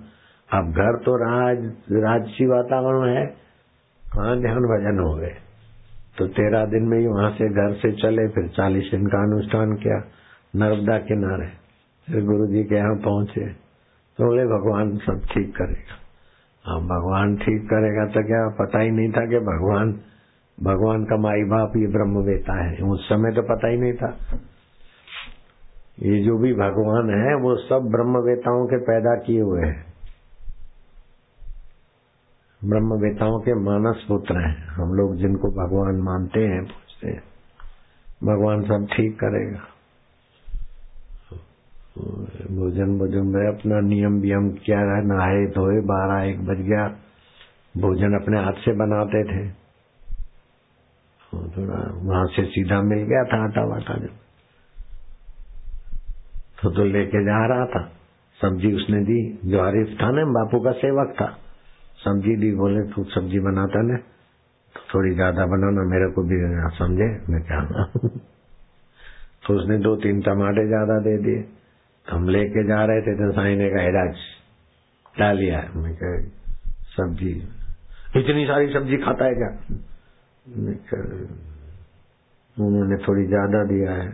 अब घर तो राज राजसी वातावरण है। कहा ध्यान भजन हो गए? तो तेरह दिन में ही वहाँ से घर से चले, फिर चालीस दिन का अनुष्ठान किया, नर्मदा किनारे। फिर गुरु जी के यहाँ पहुँचे। तो बोले, भगवान सब ठीक करेगा। हाँ भगवान ठीक करेगा तो क्या? पता ही नहीं था कि भगवान भगवान का माई बाप ये ब्रह्म वेता है। उस समय तो पता ही नहीं था। ये जो भी भगवान है, वो सब ब्रह्मवेताओं के पैदा किए हुए हैं। ब्रह्मवेताओं के मानस पुत्र हैं। हम लोग जिनको भगवान मानते हैं, पूछते हैं। भगवान सब ठीक करेगा। भोजन भोजन में अपना नियम वियम क्या है? नहाए धोए, बारह, एक बज गया। भोजन अपने हाथ से बनाते थे। थोड़ा वहाँ से सीधा मिल गया था आटा वाटा जब। तो तो लेके जा रहा था। सब्ज़ी उसने दी। जो हरीफ था ना, बापू का सेवक था। सब्ज़ी दी, बोले, तू सब्ज़ी बनाता ना तो थोड़ी ज़्यादा बनाना, मेरे को भी समझे। मैं क्या (laughs) तो उसने दो तीन टमाटे ज़्यादा दे दिए। तो हम लेके जा रहे थे तो साई ने कहा राज, डालिया मैं कह, सब्ज़ी इतनी सारी सब्ज़ी खाता है क्या? उन्होंने थोड़ी ज़्यादा दिया है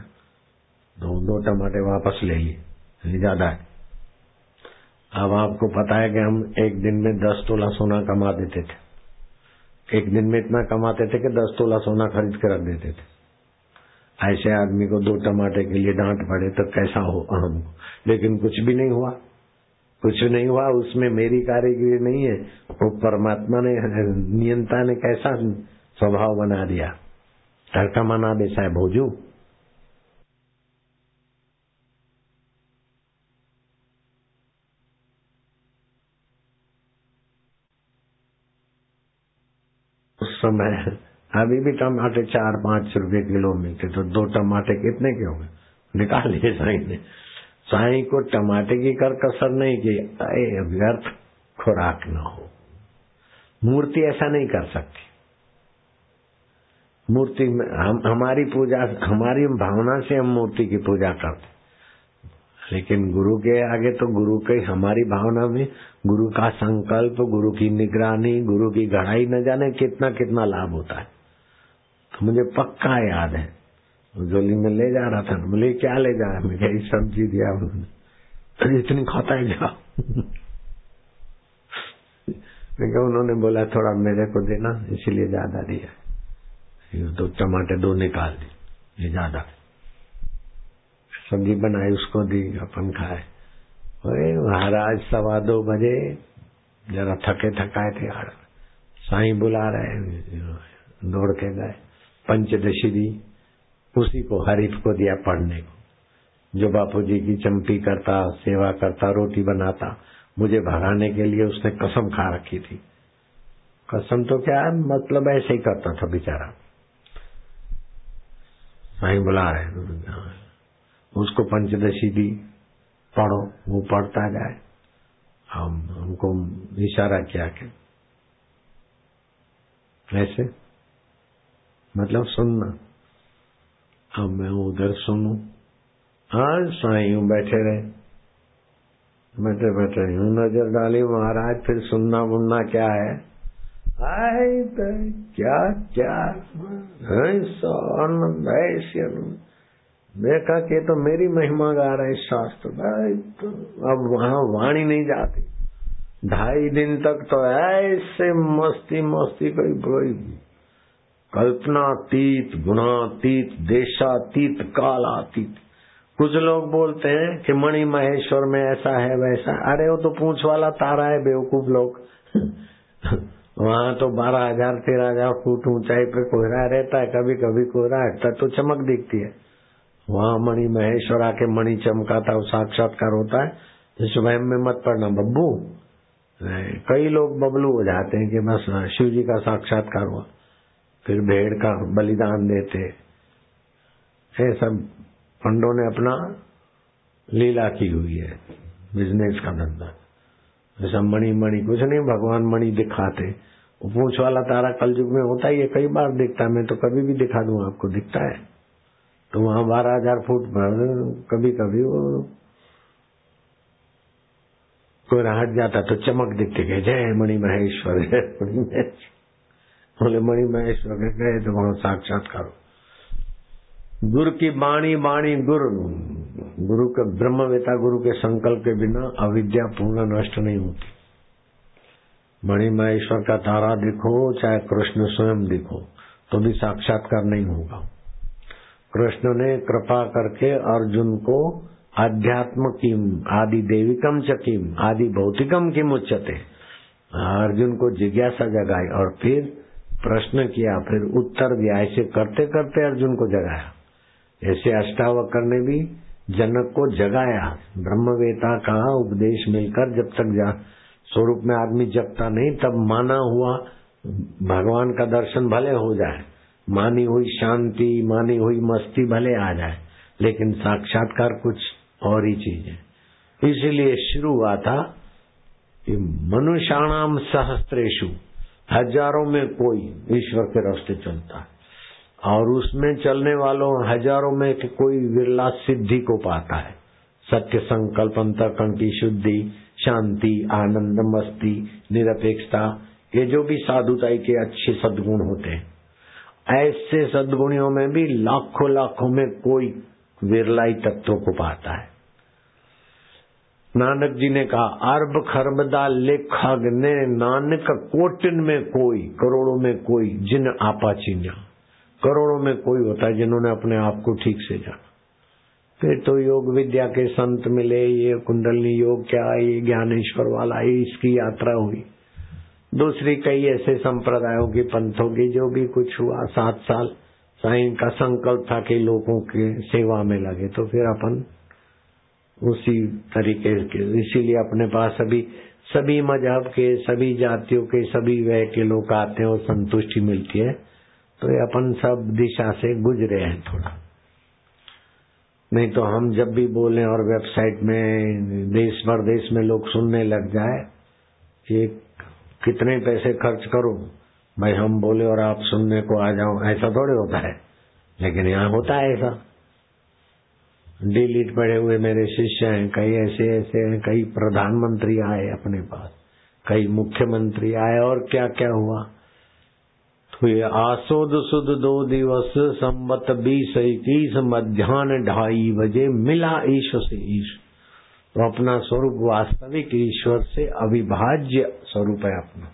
दो दो टमाटे वापस ले लिए ज़्यादा है। अब आपको पता है कि हम एक दिन में दस तोला सोना कमा देते थे। एक दिन में इतना कमाते थे कि दस तोला सोना खरीद कर रख देते थे। ऐसे आदमी को दो टमाटे के लिए डांट पड़े तो कैसा हो हम लेकिन कुछ भी नहीं हुआ। कुछ नहीं हुआ, उसमें मेरी कारीगिरी नहीं है। वो परमात्मा ने, नियंता ने कैसा स्वभाव बना दिया? तड़का मना दे साहब भोजू उस समय अभी भी टमाटे चार पाँच रुपए किलो मिलते तो दो टमाटे कितने के होंगे? निकाल लिए साई ने। साई को टमाटे की कर कसर नहीं की। व्यर्थ खुराक न हो। मूर्ति ऐसा नहीं कर सकती। मूर्ति में हम, हमारी पूजा, हमारी भावना से हम मूर्ति की पूजा करते। लेकिन गुरु के आगे तो गुरु के, हमारी भावना में गुरु का संकल्प, गुरु की निगरानी, गुरु की गढ़ाई न जाने कितना कितना लाभ होता है। मुझे पक्का याद है। जोली में ले जा रहा था बोले क्या ले जा रहा क्या सब्ज़ी दिया उन्होंने। इतनी खाता है मैं क्या उन्होंने बोला, थोड़ा मेरे को देना, इसीलिए ज़्यादा दिया तो टमाटर, दो निकाल दी, ये ज़्यादा सब्ज़ी बनाई, उसको दी, अपन खाए। अरे, महाराज, सवा दो बजे जरा थके थकाए थे यार साई बुला रहे दौड़ के गए। पंचदशी दी, उसी को हरीफ को दिया पढ़ने को। जो बापू जी की चंपी करता, सेवा करता, रोटी बनाता, मुझे भगाने के लिए उसने कसम खा रखी थी। कसम तो क्या है मतलब ऐसे ही करता था बेचारा। साई बुला रहे उसको पंचदशी दी, पढ़ो, वो पढ़ता जाए। हम, हमको इशारा किया कि, ऐसे मतलब सुनना। अब मैं उधर सुनू। हाँ साई हूँ बैठे रहे। बैठे बैठे, यूँ नज़र डाली, महाराज, फिर सुनना बुनना क्या है? आए तो क्या क्या? आनंद ऐसी कहा कि तो मेरी महिमा गा रहे शास्त्र। भाई तो अब वहाँ वाणी नहीं जाती। ढाई दिन तक तो ऐसे मस्ती मस्ती कोई कोई कल्पनातीत, गुणातीत, देशातीत, कालातीत। कुछ लोग बोलते हैं कि मणि महेश्वर में ऐसा है, वैसा अरे, वो तो पूछ वाला तारा है, बेवकूफ़ लोग। (laughs) वहाँ तो बारह हज़ार, तेरह हज़ार फुट ऊंचाई पे कोहरा रहता है कभी कभी कोहरा हटता तो चमक दिखती है। वहाँ मणि महेश्वर आके मणि चमकाता साक्षात्कार होता है स्वयं में मत पड़ना बब्बू। कई लोग बबलू हो जाते हैं कि बस, शिव जी का साक्षात्कार हुआ। फिर भेड़ का बलिदान देते। ये सब पंडों ने अपना लीला की हुई है बिज़नेस का धंधा। ऐसा मणि मणि, कुछ नहीं, भगवान मणि दिखाते। पूछ वाला तारा कल युग में होता ही है, कई बार दिखता है, मैं तो कभी भी दिखा दूँ, आपको दिखता है। तो वहाँ बारह हज़ार फुट पर कभी कभी वो कोई राहत जाता तो चमक दिखती गई जय मणि महेश्वर, जय मणि महेश्वर। बोले, मणि महेश्वर के गए तो वहाँ साक्षात्कार गुरु की बाणी बाणी, गुरु। गुरु के ब्रह्मवेता गुरु के संकल्प के बिना अविद्या पूर्ण नष्ट नहीं होती। मणि महेश्वर का तारा दिखो, चाहे कृष्ण स्वयं दिखो तो भी साक्षात्कार नहीं होगा। कृष्ण ने कृपा करके अर्जुन को अध्यात्म किम, आदि देविकम च किम, आदि भौतिकम किम उच्चते अर्जुन को जिज्ञासा जगाई और फिर प्रश्न किया, फिर उत्तर दिया। ऐसे करते करते अर्जुन को जगाया। ऐसे अष्टावकर ने भी जनक को जगाया। ब्रह्मवेता का उपदेश मिलकर जब तक जा स्वरूप में आदमी जगता नहीं, तब माना हुआ भगवान का दर्शन भले हो जाए। मानी हुई शांति, मानी हुई मस्ती भले आ जाए, लेकिन साक्षात्कार कुछ और ही चीज़ है। इसीलिए शुरू हुआ था मनुष्याणाम सहस्त्रेशु हज़ारों में कोई ईश्वर के रास्ते चलता है। और उसमें चलने वालों हज़ारों में कोई विरला सिद्धि को पाता है। सत्य संकल्प अंतकरण की शुद्धि, शांति, आनंद, मस्ती, निरपेक्षता, ये जो भी साधुताई के अच्छे सदगुण होते हैं। ऐसे सदगुणियों में भी लाखों लाखों में कोई विरलाई तत्वों को पाता है। नानक जी ने कहा अरब खरबदा लेखा ने नानक कोटिन में कोई, करोड़ों में कोई जिन आपा चिन्या। करोड़ों में कोई होता है जिन्होंने अपने आप को ठीक से जाना। फिर तो योग विद्या के संत मिले, ये कुंडलनी योग क्या, ये ज्ञानेश्वर वाला, ये इसकी यात्रा हुई। दूसरी कई ऐसे संप्रदायों की पंथों की जो भी कुछ हुआ, सात साल साईं का संकल्प था कि लोगों के सेवा में लगे तो फिर अपन उसी तरीके के। इसीलिए अपने पास अभी सभी मज़हब के, सभी जातियों के, सभी वह के लोग आते हैं और संतुष्टि मिलती है। तो ये अपन सब दिशा से गुजरे हैं थोड़ा। नहीं तो हम जब भी बोले और वेबसाइट में देश भर देश में लोग सुनने लग जाए, कि कितने पैसे खर्च करो? भाई हम बोले और आप सुनने को आ जाओ। ऐसा थोड़े होता है। लेकिन यहाँ होता है ऐसा। डिलीट पड़े हुए मेरे शिष्य हैं, कई ऐसे ऐसे हैं, कई प्रधानमंत्री आए अपने पास, कई मुख्यमंत्री आए, और क्या क्या हुआ? तो ये आसोद सुद दो दिवस, संबत बीस इक्कीस मध्यान्ह ढाई बजे मिला ईश्वर से ईश तो अपना स्वरूप वास्तविक ईश्वर से अविभाज्य स्वरूप है अपना।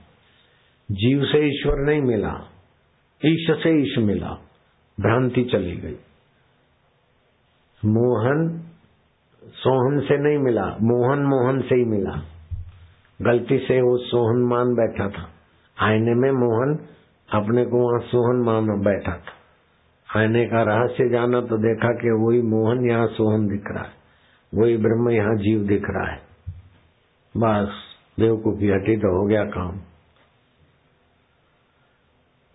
जीव से ईश्वर नहीं मिला ईश से ईश मिला, भ्रांति चली गई। मोहन, सोहन से नहीं मिला, मोहन मोहन से ही मिला। गलती से वो सोहन मान बैठा था। आईने में मोहन अपने को वहाँ सोहन मान बैठा था। आईने का रहस्य जाना तो देखा कि वही मोहन यहाँ सोहन दिख रहा है। वही ब्रह्म यहाँ जीव दिख रहा है। बस, बेवकूफ़ी हटी तो हो गया काम।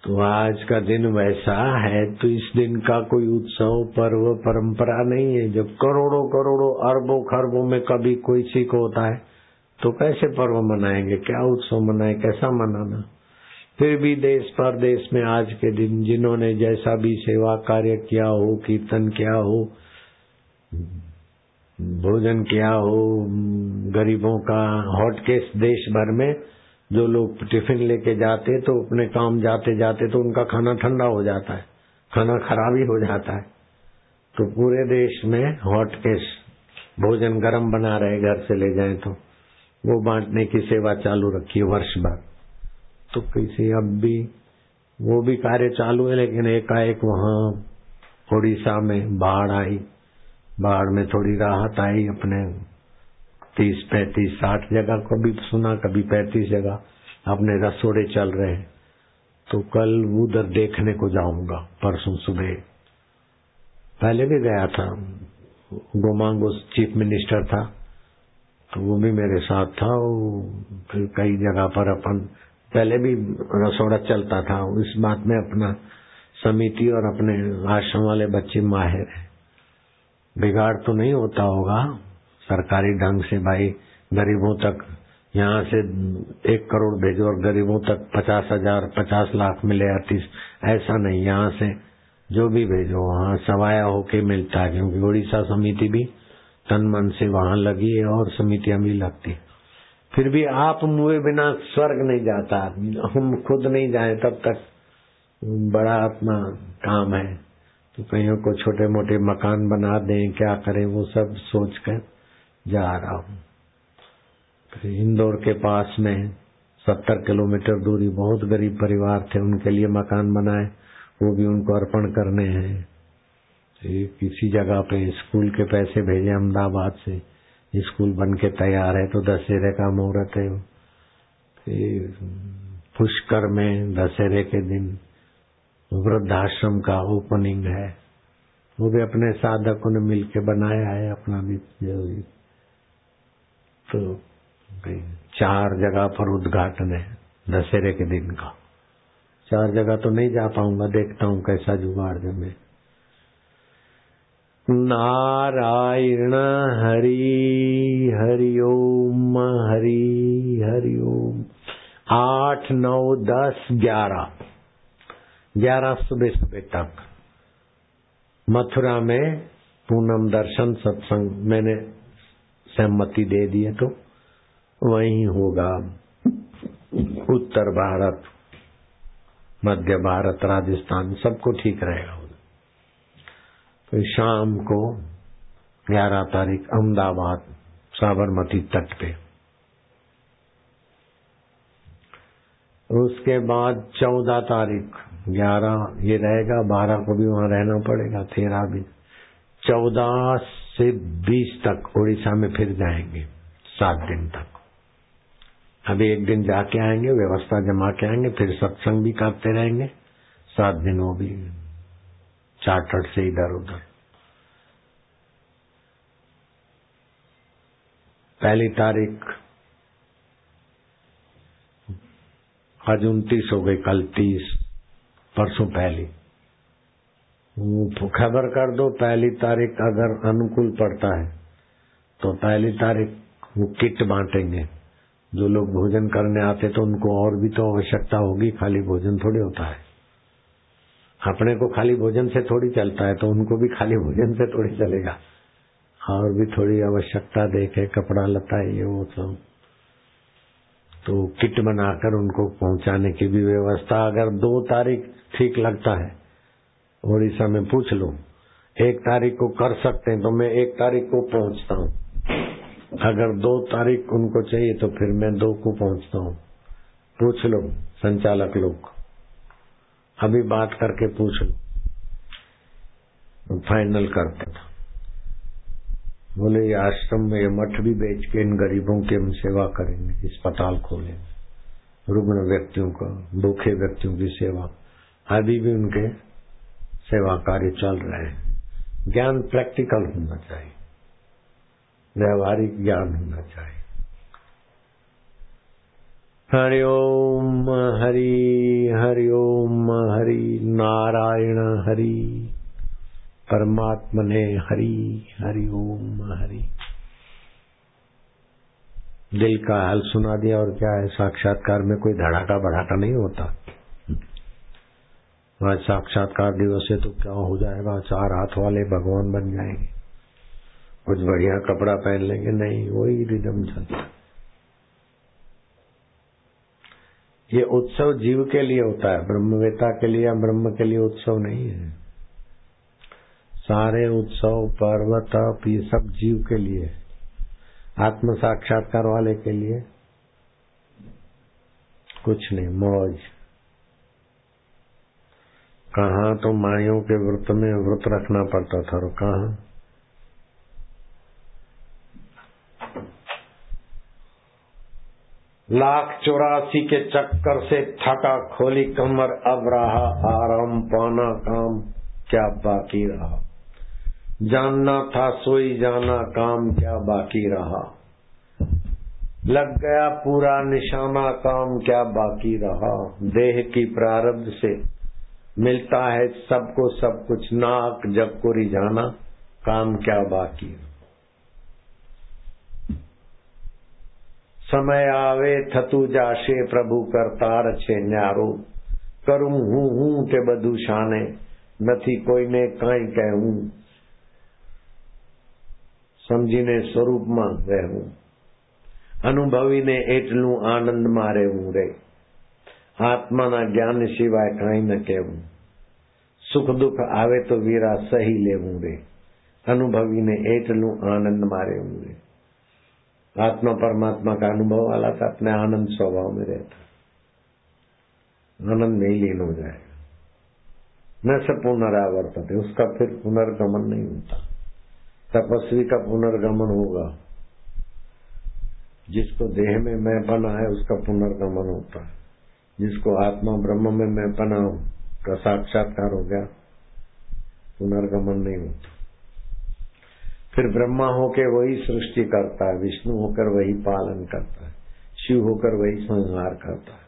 तो आज का दिन वैसा है तो इस दिन का कोई उत्सव, पर्व, परंपरा नहीं है। जब करोड़ों करोड़ों, अरबों, खरबों में कभी कोई सीख होता है तो कैसे पर्व मनाएँगे? क्या उत्सव मनाए? कैसा मनाना? फिर भी देश परदेश में आज के दिन जिन्होंने जैसा भी सेवा कार्य किया हो, कीर्तन किया हो, भोजन किया हो, गरीबों का हॉटकेस देश भर में जो लोग टिफ़िन लेके जाते तो अपने काम जाते जाते तो उनका खाना ठंडा हो जाता है, खाना खराब ही हो जाता है। तो पूरे देश में हॉट केस, भोजन गर्म बना रहे, घर से ले जाए तो। वो बांटने की सेवा चालू रखी है वर्ष भर। तो किसी अब भी, वो भी कार्य चालू है, लेकिन एकाएक वहाँ उड़ीसा में बाढ़ आई। बाढ़ में थोड़ी राहत आई अपने तीस, पैंतीस, साठ जगह, कभी सुना, कभी पैंतीस जगह, अपने रसोड़े चल रहे हैं। तो कल उधर देखने को जाऊँगा, परसों सुबह। पहले भी गया था। गोमांग चीफ मिनिस्टर था तो वो भी मेरे साथ था फिर कई जगह पर अपन, पहले भी रसोड़ा चलता था। इस बात में अपना समिति और अपने आश्रम वाले बच्चे माहिर है। बिगाड़ तो नहीं होता होगा। सरकारी ढंग से भाई गरीबों तक, यहाँ से एक करोड़ भेजो और गरीबों तक पचास हज़ार, पचास लाख मिले अतीस, ऐसा नहीं, यहाँ से जो भी भेजो, वहाँ सवाया होके मिलता है, क्योंकि उड़ीसा समिति भी तन मन से वहाँ लगी है और समितियाँ भी लगती फिर भी आप मुए बिना स्वर्ग नहीं जाता, हम खुद नहीं जाए तब तक बड़ा अपना काम है। तो कहीं को छोटे मोटे मकान बना दें, क्या करें, वो सब सोच कर जा रहा हूँ। इंदौर के पास में सत्तर किलोमीटर दूरी, बहुत गरीब परिवार थे, उनके लिए मकान बनाए, वो भी उनको अर्पण करने हैं। किसी जगह पे स्कूल के पैसे भेजे अहमदाबाद से स्कूल बन के तैयार है तो दशहरे का मुहूर्त है। पुष्कर में दशहरे के दिन वृद्धाश्रम का ओपनिंग है। वो भी अपने साधकों ने मिलके बनाया है, अपना भी तो चार जगह पर उद्घाटन है दशहरे के दिन का। चार जगह तो नहीं जा पाऊँगा, देखता हूँ कैसा जुगाड़ जब मैं। नारायण हरि हरिओम हरि हरिओम आठ, नौ, दस, ग्यारह। ग्यारह सुबह सुबह तक। मथुरा में पूनम दर्शन सत्संग मैंने सहमति दे दिए तो वहीं होगा। उत्तर भारत, मध्य भारत, राजस्थान, सबको ठीक रहेगा। तो शाम को 11 तारीख अहमदाबाद, साबरमती तट पे। उसके बाद 14 तारीख 11 ये रहेगा 12 को भी वहाँ रहना पड़ेगा, तेरह भी। चौदह से बीस तक उड़ीसा में फिर जाएँगे, सात दिन तक। अभी एक दिन जाके आएँगे, व्यवस्था जमा के आएँगे, फिर सत्संग भी करते रहेंगे, सात दिन वो भी चार्टर से इधर उधर। पहली तारीख, आज उनतीस हो गई, कल तीस, परसों पहली। खबर कर दो, पहली तारीख अगर अनुकूल पड़ता है तो पहली तारीख वो किट बांटेंगे। जो लोग भोजन करने आते तो उनको और भी तो आवश्यकता होगी, खाली भोजन थोड़ी होता है। अपने को खाली भोजन से थोड़ी चलता है तो उनको भी खाली भोजन से थोड़ी चलेगा। और भी थोड़ी आवश्यकता देखे, कपड़ा लता, ये वो सब। तो किट बनाकर उनको पहुँचाने की भी व्यवस्था, अगर दो तारीख ठीक लगता है उड़ीसा में पूछ लो, एक तारीख को कर सकते हैं तो मैं एक तारीख को पहुँचता हूँ। अगर दो तारीख उनको चाहिए तो फिर मैं दो को पहुँचता हूँ। पूछ लो, संचालक लोग। अभी बात करके पूछ लो। फाइनल करते था बोले, ये आश्रम में ये मठ भी बेच के इन गरीबों की हम सेवा करेंगे, अस्पताल खोलेंगे। रुग्ण व्यक्तियों का, भूखे व्यक्तियों की सेवा। अभी भी उनके सेवा कार्य चल रहे हैं। ज्ञान प्रैक्टिकल होना चाहिए। व्यवहारिक ज्ञान होना चाहिए। हरि ओम, हरि हरि ओम, हरि नारायण, हरि। परमात्मा ने हरि हरि ओम, हरि। दिल का हाल सुना दिया और क्या है? साक्षात्कार में कोई धड़ाका बढ़ाका नहीं होता। आज साक्षात्कार दिवस है तो क्या हो जाएगा? चार हाथ वाले भगवान बन जाएँगे। कुछ बढ़िया कपड़ा पहन लेंगे। नहीं, वही रिदम चलता ये उत्सव जीव के लिए होता है। ब्रह्मवेता के लिए या ब्रह्म के लिए उत्सव नहीं है। सारे उत्सव पर्व तप ये सब जीव के लिए आत्म साक्षात्कार वाले के लिए। कुछ नहीं, मौज। कहा तो माइयों के व्रत में व्रत रखना पड़ता था, और कहा? लाख चौरासी के चक्कर से थका खोली कमर, अब रहा आराम पाना काम, क्या बाकी रहा? जानना था सोई जाना काम, क्या बाकी रहा? लग गया पूरा निशाना काम, क्या बाकी रहा? देह की प्रारब्ध से मिलता है सबको सब कुछ नाक जब को रिझाना काम क्या बाकी रहा સમય આવે થતું જાશે પ્રભુ કરતાર છે ન્યારો કરું હું હું તે બધું શાને નથી કોઈને કઈ કહેવું સમજીને સ્વરૂપમાં રહેવું અનુભવીને એટલું આનંદમાં રહેવું રે આત્માના જ્ઞાન સિવાય કઈ ન કહેવું સુખ દુઃખ આવે તો વીરા સહી લેવું રે અનુભવીને એટલું આનંદમાં રહેવું રે आत्मा परमात्मा का अनुभव वाला था अपने आनंद स्वभाव में रहता आनंद में ही लीन हो जाएगा न से पुनरावर्तते उसका फिर पुनर्गमन नहीं होता तपस्वी का पुनर्गमन होगा जिसको देह में मैं बना है उसका पुनर्गमन होता है जिसको आत्मा ब्रह्म में मैं बना का साक्षात्कार हो गया, पुनर्गमन नहीं होता। फिर ब्रह्मा होकर वही सृष्टि करता है, विष्णु होकर वही पालन करता है, शिव होकर वही संहार करता है,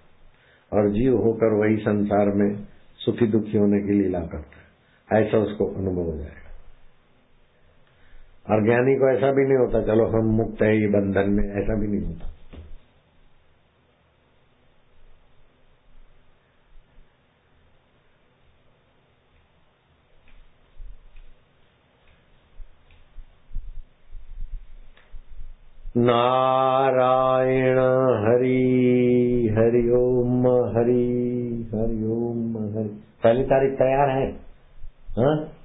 और जीव होकर वही संसार में सुखी दुखी होने की लीला करता है। ऐसा उसको अनुभव हो जाएगा। और ज्ञानी को ऐसा भी नहीं होता, चलो हम मुक्त है ये बंधन में, ऐसा भी नहीं होता। नारायण हरि हरि हरि हरि ओम हरि। पहली तारीख तैयार है? हाँ?